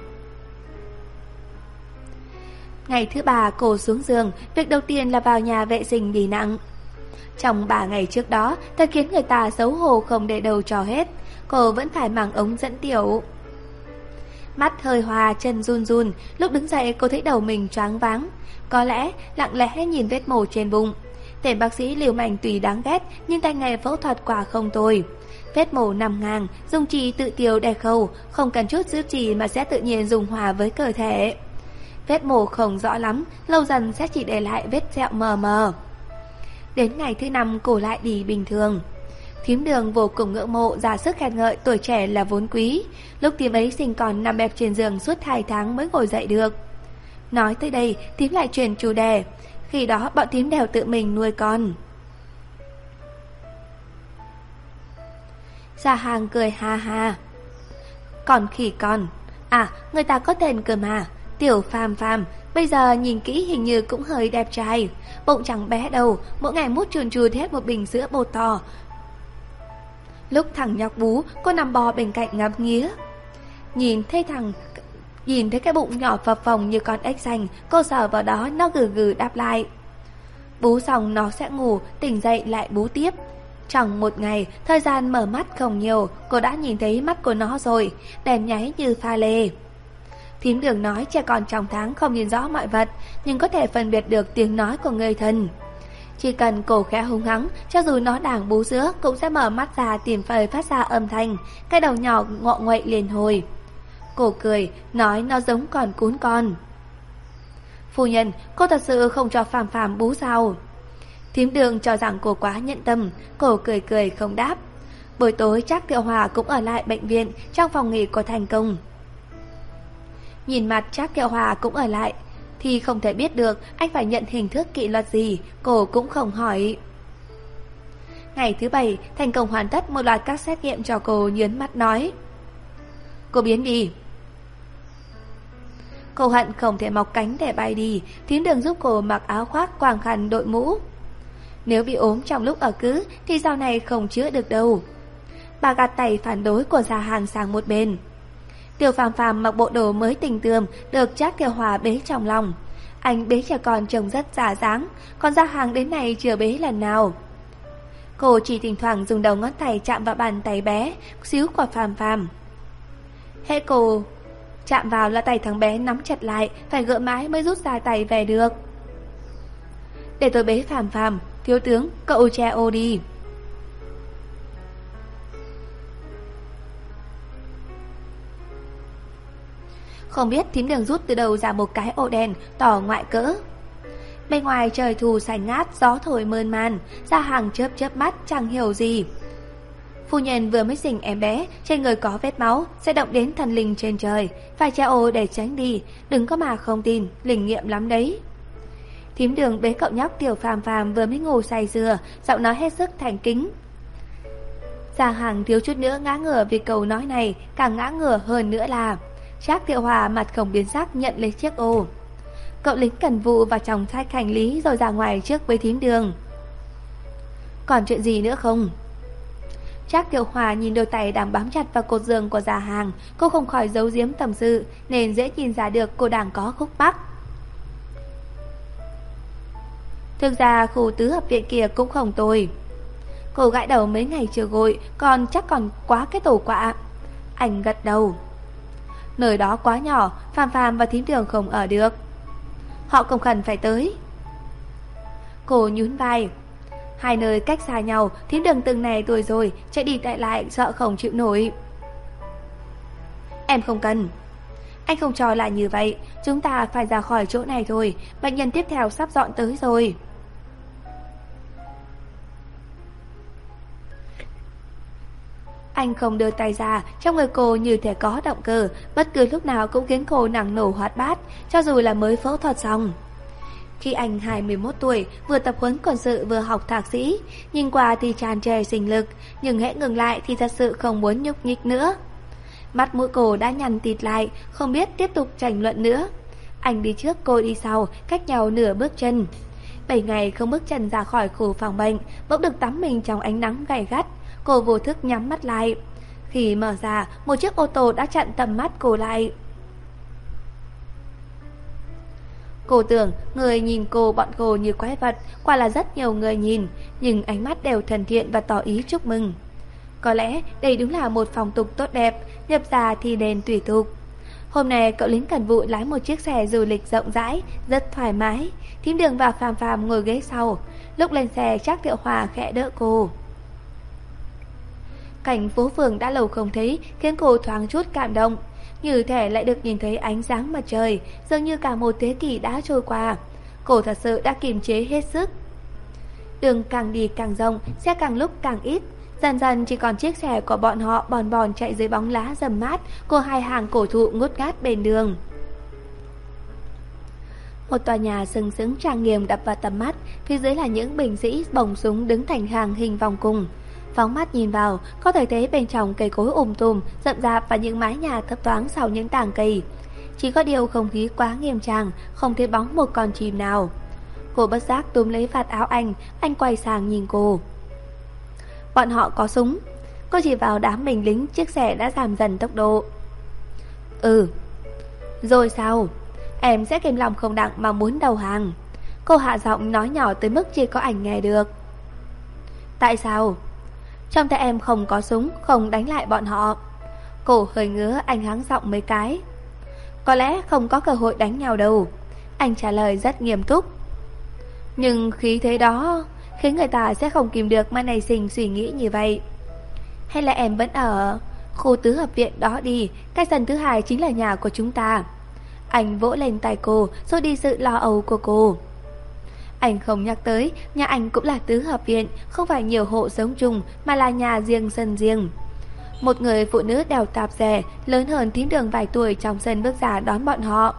Ngày thứ ba cô xuống giường, việc đầu tiên là vào nhà vệ sinh đi nặng. Trong 3 ngày trước đó, thật khiến người ta xấu hổ không để đầu cho hết. Cô vẫn phải mang ống dẫn tiểu. Mắt hơi hòa, chân run run, lúc đứng dậy cô thấy đầu mình choáng váng. Có lẽ lặng lẽ nhìn vết mổ trên bụng. Tên bác sĩ liều mạnh tùy đáng ghét, nhưng tay nghề phẫu thuật quả không tồi. Vết mổ nằm ngang, dùng trì tự tiêu đè khâu, không cần chút giữ trì mà sẽ tự nhiên dùng hòa với cơ thể. Vết mổ không rõ lắm, lâu dần sẽ chỉ để lại vết sẹo mờ mờ. Đến ngày thứ năm cổ lại đi bình thường Thím đường vô cùng ngưỡng mộ, ra sức khen ngợi, tuổi trẻ là vốn quý. Lúc thím ấy sinh còn nằm bẹp trên giường suốt 2 tháng mới ngồi dậy được. Nói tới đây, thím lại chuyển chủ đề. Khi đó, bọn thím đều tự mình nuôi con. Gia hàng cười ha ha. Còn khỉ con. À người ta có tên cơ mà. Tiểu phàm phàm, Bây giờ nhìn kỹ hình như cũng hơi đẹp trai. Bụng chẳng bé đâu, Mỗi ngày mút chuồn chuồn hết một bình sữa bột to. Lúc thằng nhóc bú Cô nằm bò bên cạnh ngắm nghía Nhìn thấy thằng Nhìn thấy cái bụng nhỏ phập phồng như con ếch xanh Cô sờ vào đó nó gừ gừ đáp lại Bú xong nó sẽ ngủ Tỉnh dậy lại bú tiếp Trong một ngày, thời gian mở mắt không nhiều, cô đã nhìn thấy mắt của nó rồi, đèn nháy như pha lê. Thím đường nói trẻ con trong tháng không nhìn rõ mọi vật, nhưng có thể phân biệt được tiếng nói của người thân. Chỉ cần cổ khẽ hung hắng, cho dù nó đang bú sữa cũng sẽ mở mắt ra tìm phơi phát ra âm thanh, cái đầu nhỏ ngọ nguậy liền hồi. Cổ cười, nói nó giống còn cún con. Phu nhân, cô thật sự không cho phàm phàm bú sao? Thím đường cho rằng cô quá nhận tâm, cổ cười cười không đáp. Buổi tối chắc Thiệu Hòa cũng ở lại bệnh viện trong phòng nghỉ của thành công. Nhìn mặt chắc Thiệu Hòa cũng ở lại, thì không thể biết được anh phải nhận hình thức kỷ luật gì, cô cũng không hỏi. Ngày thứ bảy, thành công hoàn tất một loạt các xét nghiệm cho cô nhớn mắt nói. Cô biến đi. Cô hận không thể mọc cánh để bay đi, thím đường giúp cô mặc áo khoác quàng khăn đội mũ. Nếu bị ốm trong lúc ở cứ thì sau này không chữa được đâu. Bà gạt tay phản đối của già hàng sang một bên. Tiểu phàm phàm mặc bộ đồ mới tình tường được Trác Tiểu Hòa bế trong lòng. Anh bế trẻ con trông rất giả dáng, còn ra hàng đến này chưa bế lần nào. Cô chỉ thỉnh thoảng dùng đầu ngón tay chạm vào bàn tay bé, xíu của phàm phàm. Hệ cô chạm vào là tay thằng bé nắm chặt lại, phải gỡ mãi mới rút ra tay về được. Để tôi bế phàm phàm, thiếu tướng, cậu che ô đi. Không biết thím đường rút từ đầu ra một cái ổ đèn tỏ ngoại cỡ. Bên ngoài trời thù xanh ngát, gió thổi mơn man, ra hàng chớp chớp mắt chẳng hiểu gì. Phu nhân vừa mới sinh em bé, trên người có vết máu, sẽ động đến thần linh trên trời, phải che ô để tránh đi, đừng có mà không tin, linh nghiệm lắm đấy. Thím đường bế cậu nhóc tiểu phàm phàm vừa mới ngủ say dừa, giọng nói hết sức thành kính. gia hàng thiếu chút nữa ngã ngửa vì câu nói này, càng ngã ngửa hơn nữa là... Trác Thiệu Hòa mặt không biến sắc nhận lấy chiếc ô. Cậu lính cần vụ vào trong thay hành lý rồi ra ngoài trước với thím đường. Còn chuyện gì nữa không? Trác Thiệu Hòa nhìn đôi tay đang bám chặt vào cột giường của già hàng, cô không khỏi giấu giếm tầm sự, nên dễ nhìn ra được cô đang có khúc mắc. Thực ra khu tứ hợp viện kia cũng không tồi. Cô gãi đầu mấy ngày chưa gội, còn chắc còn quá cái tổ quạ. Anh gật đầu. Nơi đó quá nhỏ, Phạm Phạm và thím đường không ở được. Họ không cần phải tới. Cô nhún vai. Hai nơi cách xa nhau, thím đường từng này tuổi rồi, chạy đi tại lại sợ không chịu nổi. Em không cần. Anh không cho là như vậy, chúng ta phải ra khỏi chỗ này thôi, bệnh nhân tiếp theo sắp dọn tới rồi. Anh không đưa tay ra, trong người cô như thể có động cơ, bất cứ lúc nào cũng khiến cô nặng nổ hoạt bát, cho dù là mới phẫu thuật xong. Khi anh 21 tuổi, vừa tập huấn quân sự vừa học thạc sĩ, nhìn qua thì tràn trề sinh lực, nhưng hãy ngừng lại thì thật sự không muốn nhúc nhích nữa. Mắt mũi cô đã nhằn tịt lại, không biết tiếp tục tranh luận nữa. Anh đi trước cô đi sau, cách nhau nửa bước chân. Bảy ngày không bước chân ra khỏi khu phòng bệnh, bỗng được tắm mình trong ánh nắng gay gắt, Cô vô thức nhắm mắt lại. Khi mở ra, Một chiếc ô tô đã chặn tầm mắt cô lại. Cô tưởng người nhìn cô bọn cô như quái vật, Quả là rất nhiều người nhìn, Nhưng ánh mắt đều thân thiện và tỏ ý chúc mừng. Có lẽ đây đúng là một phòng tục tốt đẹp, Nhập ra thì nên tùy tục. Hôm nay, cậu lính cần vụ lái một chiếc xe du lịch rộng rãi, Rất thoải mái. Thím đường và phàm phàm ngồi ghế sau. Lúc lên xe, chắc Thiệu Hòa khẽ đỡ cô. Cảnh phố phường đã lâu không thấy khiến cô thoáng chút cảm động. Như thể lại được nhìn thấy ánh sáng mặt trời, dường như cả một thế kỷ đã trôi qua. Cô thật sự đã kiềm chế hết sức. Đường càng đi càng rộng, xe càng lúc càng ít. Dần dần chỉ còn chiếc xe của bọn họ bòn bòn chạy dưới bóng lá rầm mát của hai hàng cổ thụ ngút ngát bên đường. Một tòa nhà sừng sững trang nghiêm đập vào tầm mắt, phía dưới là những bình sĩ bồng súng đứng thành hàng hình vòng cùng. Phóng mắt nhìn vào, có thể thấy bên trong cây cối ùm tùm, rậm rạp và những mái nhà thấp thoáng sau những tảng cây. Chỉ có điều không khí quá nghiêm trang, không thấy bóng một con chim nào. Cô bất giác túm lấy vạt áo anh, anh quay sang nhìn cô. Bọn họ có súng. Cô chỉ vào đám mình lính, chiếc xe đã giảm dần tốc độ. Ừ. Rồi sao? Em sẽ kìm lòng không đặng mà muốn đầu hàng. Cô hạ giọng nói nhỏ tới mức chỉ có ảnh nghe được. Tại sao? Trong tay em không có súng, không đánh lại bọn họ. Cổ hơi ngứa, anh háng giọng mấy cái. Có lẽ không có cơ hội đánh nhau đâu. Anh trả lời rất nghiêm túc. Nhưng khí thế đó khiến người ta sẽ không kìm được mà nảy sinh suy nghĩ như vậy. Hay là em vẫn ở khu tứ hợp viện đó đi, cái sân thứ hai chính là nhà của chúng ta. Anh vỗ lên tay cô Rồi đi sự lo âu của cô anh không nhắc tới Nhà anh cũng là tứ hợp viện Không phải nhiều hộ sống chung Mà là nhà riêng sân riêng Một người phụ nữ đèo tạp rẻ Lớn hơn thím đường vài tuổi trong sân bước ra đón bọn họ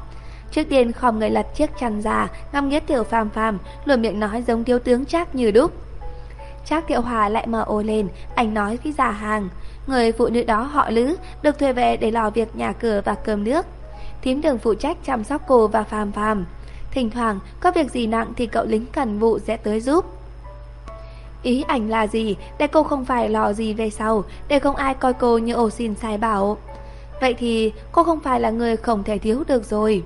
Trước tiên khom người lật chiếc chăn già Ngâm nghĩa tiểu phàm phàm Luôn miệng nói giống thiếu tướng chắc như đúc Trác Tiểu Hòa lại mở ô lên, anh nói với già hàng. Người phụ nữ đó họ Lữ, được thuê về để lo việc nhà cửa và cơm nước. Thím đường phụ trách chăm sóc cô và phàm phàm. Thỉnh thoảng, có việc gì nặng thì cậu lính cần vụ sẽ tới giúp. Ý ảnh là gì, để cô không phải lo gì về sau, để không ai coi cô như ổ xin sai bảo. Vậy thì cô không phải là người không thể thiếu được rồi.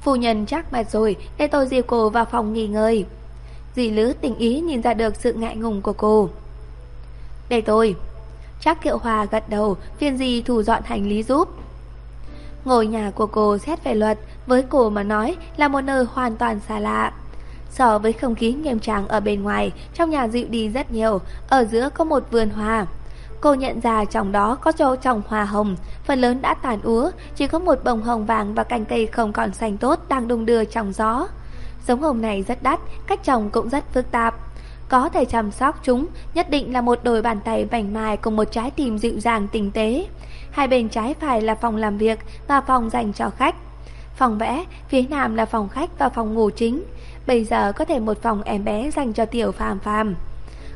Phu nhân chắc mệt rồi, để tôi dìu cô vào phòng nghỉ ngơi. Dì Lữ tình ý nhìn ra được sự ngại ngùng của cô. Để tôi. Chắc Kiệu Hòa gật đầu, phiền dì thủ dọn hành lý giúp. Ngôi nhà của cô xét về luật, với cô mà nói là một nơi hoàn toàn xa lạ. So với không khí nghiêm trang ở bên ngoài, trong nhà dịu đi rất nhiều, ở giữa có một vườn hoa. Cô nhận ra trong đó có chỗ trồng hoa hồng, phần lớn đã tàn úa, chỉ có một bông hồng vàng và cành cây không còn xanh tốt đang đung đưa trong gió. Giống hồng này rất đắt, cách trồng cũng rất phức tạp. Có thể chăm sóc chúng, nhất định là một đôi bàn tay mảnh mài cùng một trái tim dịu dàng tinh tế. Hai bên trái phải là phòng làm việc và phòng dành cho khách. Phòng vẽ, phía nam là phòng khách và phòng ngủ chính. Bây giờ có thể một phòng em bé dành cho tiểu phàm phàm.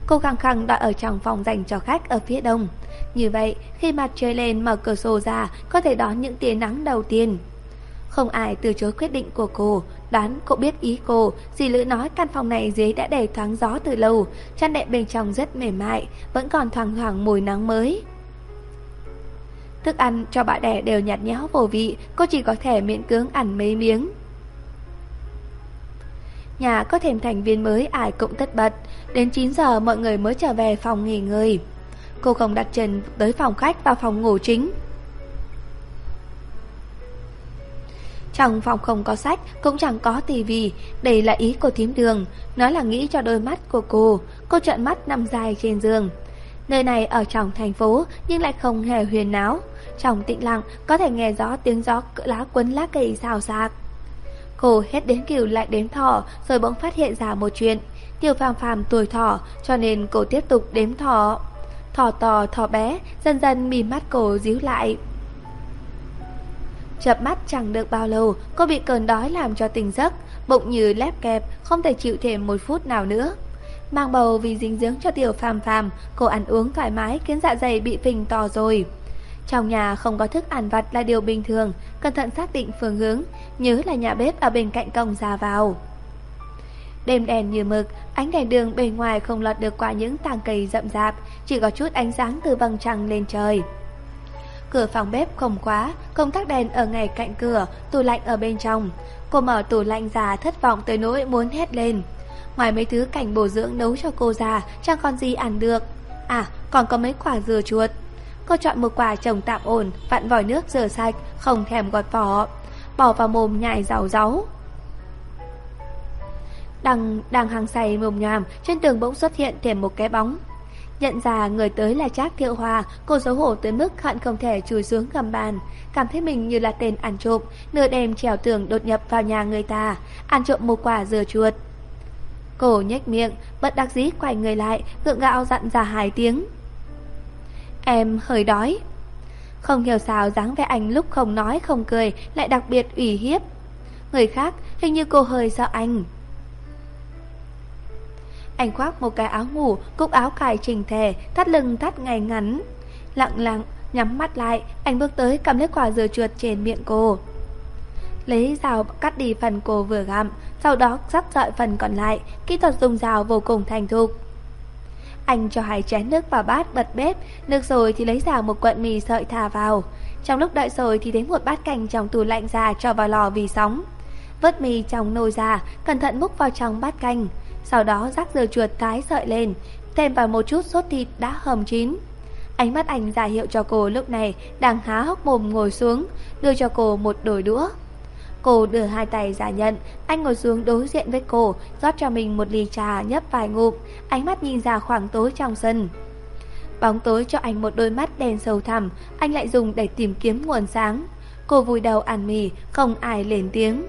Cô khăng khăng đợi ở trong phòng dành cho khách ở phía đông. Như vậy, khi mặt trời lên mở cửa sổ ra, có thể đón những tia nắng đầu tiên. Không ai từ chối quyết định của cô, đoán cô biết ý cô, dì Lữ nói căn phòng này dưới đã để thoáng gió từ lâu, chăn đệm bên trong rất mềm mại, vẫn còn thoang thoảng mùi nắng mới. Thức ăn cho bà đẻ đều nhạt nhẽo vô vị, cô chỉ có thể miễn cưỡng ăn mấy miếng. Nhà có thêm thành viên mới ai cũng tất bật. Đến 9 giờ mọi người mới trở về phòng nghỉ ngơi. Cô không đặt chân tới phòng khách và phòng ngủ chính. Trong phòng không có sách, cũng chẳng có tivi. Đây là ý của thím đường. Nó là nghĩ cho đôi mắt của cô. Cô trợn mắt nằm dài trên giường. Nơi này ở trong thành phố Nhưng lại không hề huyền náo. Trong tĩnh lặng, có thể nghe rõ tiếng gió lá quấn lá cây xào xạc. Cô hết đến cửu lại đếm thỏ Rồi bỗng phát hiện ra một chuyện. Tiểu phàm phàm tuổi thỏ Cho nên cô tiếp tục đếm thỏ Thỏ to thỏ bé, Dần dần mì mắt cô díu lại. Chập mắt chẳng được bao lâu, Cô bị cơn đói làm cho tỉnh giấc, Bụng như lép kẹp, Không thể chịu thêm một phút nào nữa. Mang bầu vì dinh dưỡng cho tiểu phàm phàm, Cô ăn uống thoải mái khiến dạ dày bị phình to rồi trong nhà không có thức ăn vặt là điều bình thường, cẩn thận xác định phương hướng, nhớ là nhà bếp ở bên cạnh cổng ra vào. Đêm đèn như mực, ánh đèn đường bên ngoài không lọt được qua những tàng cây rậm rạp, chỉ có chút ánh sáng từ vầng trăng lên trời. Cửa phòng bếp không khóa, công tắc đèn ở ngay cạnh cửa, tủ lạnh ở bên trong. Cô mở tủ lạnh ra thất vọng tới nỗi muốn hét lên. Ngoài mấy thứ cảnh bổ dưỡng nấu cho cô già, chẳng còn gì ăn được. À, còn có mấy quả dừa chuột. Cô chọn một quả trồng tạm ổn, vặn vòi nước rửa sạch, không thèm gọt vỏ, bỏ vào mồm nhai rào ráu. Đang, đang hàng say mồm nhàm, trên tường bỗng xuất hiện thêm một cái bóng. Nhận ra người tới là Trác Thiệu Hòa, cô xấu hổ tới mức hận không thể chui xuống gầm bàn, cảm thấy mình như là tên ăn trộm, nửa đêm trèo tường đột nhập vào nhà người ta, ăn trộm một quả dừa chuột. Cô nhếch miệng, bất đắc dĩ quay người lại, gượng gạo dặn ra hai tiếng. Em hơi đói. Không hiểu sao dáng vẻ anh lúc không nói, không cười, Lại đặc biệt ủy hiếp. Người khác hình như cô hơi sợ anh. Anh khoác một cái áo ngủ, Cúc áo cài trình thể, Thắt lưng thắt ngày ngắn. Lặng lặng, nhắm mắt lại, Anh bước tới cầm lấy quả dừa chuột trên miệng cô. Lấy dao cắt đi phần cô vừa gặm, Sau đó dắt sợi phần còn lại, Kỹ thuật dùng dao vô cùng thành thục anh cho hai chén nước vào bát bật bếp, nước rồi thì lấy ra một quận mì sợi thả vào. Trong lúc đợi rồi thì lấy một bát canh trong tủ lạnh ra cho vào lò vì sóng. Vớt mì trong nồi ra, cẩn thận múc vào trong bát canh. Sau đó rắc dừa chuột thái sợi lên, thêm vào một chút sốt thịt đã hầm chín. Ánh mắt anh giả hiệu cho cô lúc này đang há hốc mồm ngồi xuống, đưa cho cô một đồi đũa. Cô đưa hai tay ra nhận, anh ngồi xuống đối diện với cô, rót cho mình một ly trà nhấp vài ngụm, ánh mắt nhìn ra khoảng tối trong sân. Bóng tối cho anh một đôi mắt đen sâu thẳm, anh lại dùng để tìm kiếm nguồn sáng. Cô vùi đầu ăn mì, không ai lên tiếng.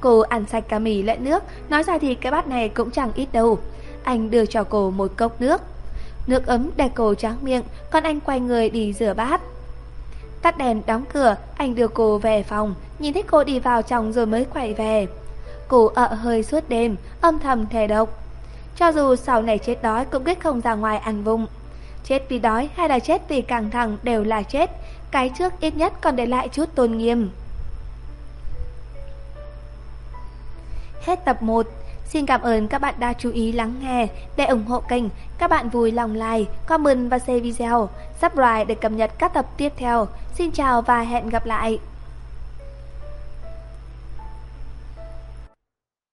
Cô ăn sạch cả mì lẫn nước, nói ra thì cái bát này cũng chẳng ít đâu. Anh đưa cho cô một cốc nước. Nước ấm để cô tráng miệng, còn anh quay người đi rửa bát. Tắt đèn đóng cửa, anh đưa cô về phòng, nhìn thấy cô đi vào trong rồi mới quay về. Cô ợ hơi suốt đêm, âm thầm thề độc. Cho dù sau này chết đói cũng quyết không ra ngoài ăn vung Chết vì đói hay là chết vì căng thẳng đều là chết, cái trước ít nhất còn để lại chút tôn nghiêm. Hết tập 1 Xin cảm ơn các bạn đã chú ý lắng nghe. Để ủng hộ kênh, các bạn vui lòng like, comment và share video, subscribe để cập nhật các tập tiếp theo. Xin chào và hẹn gặp lại!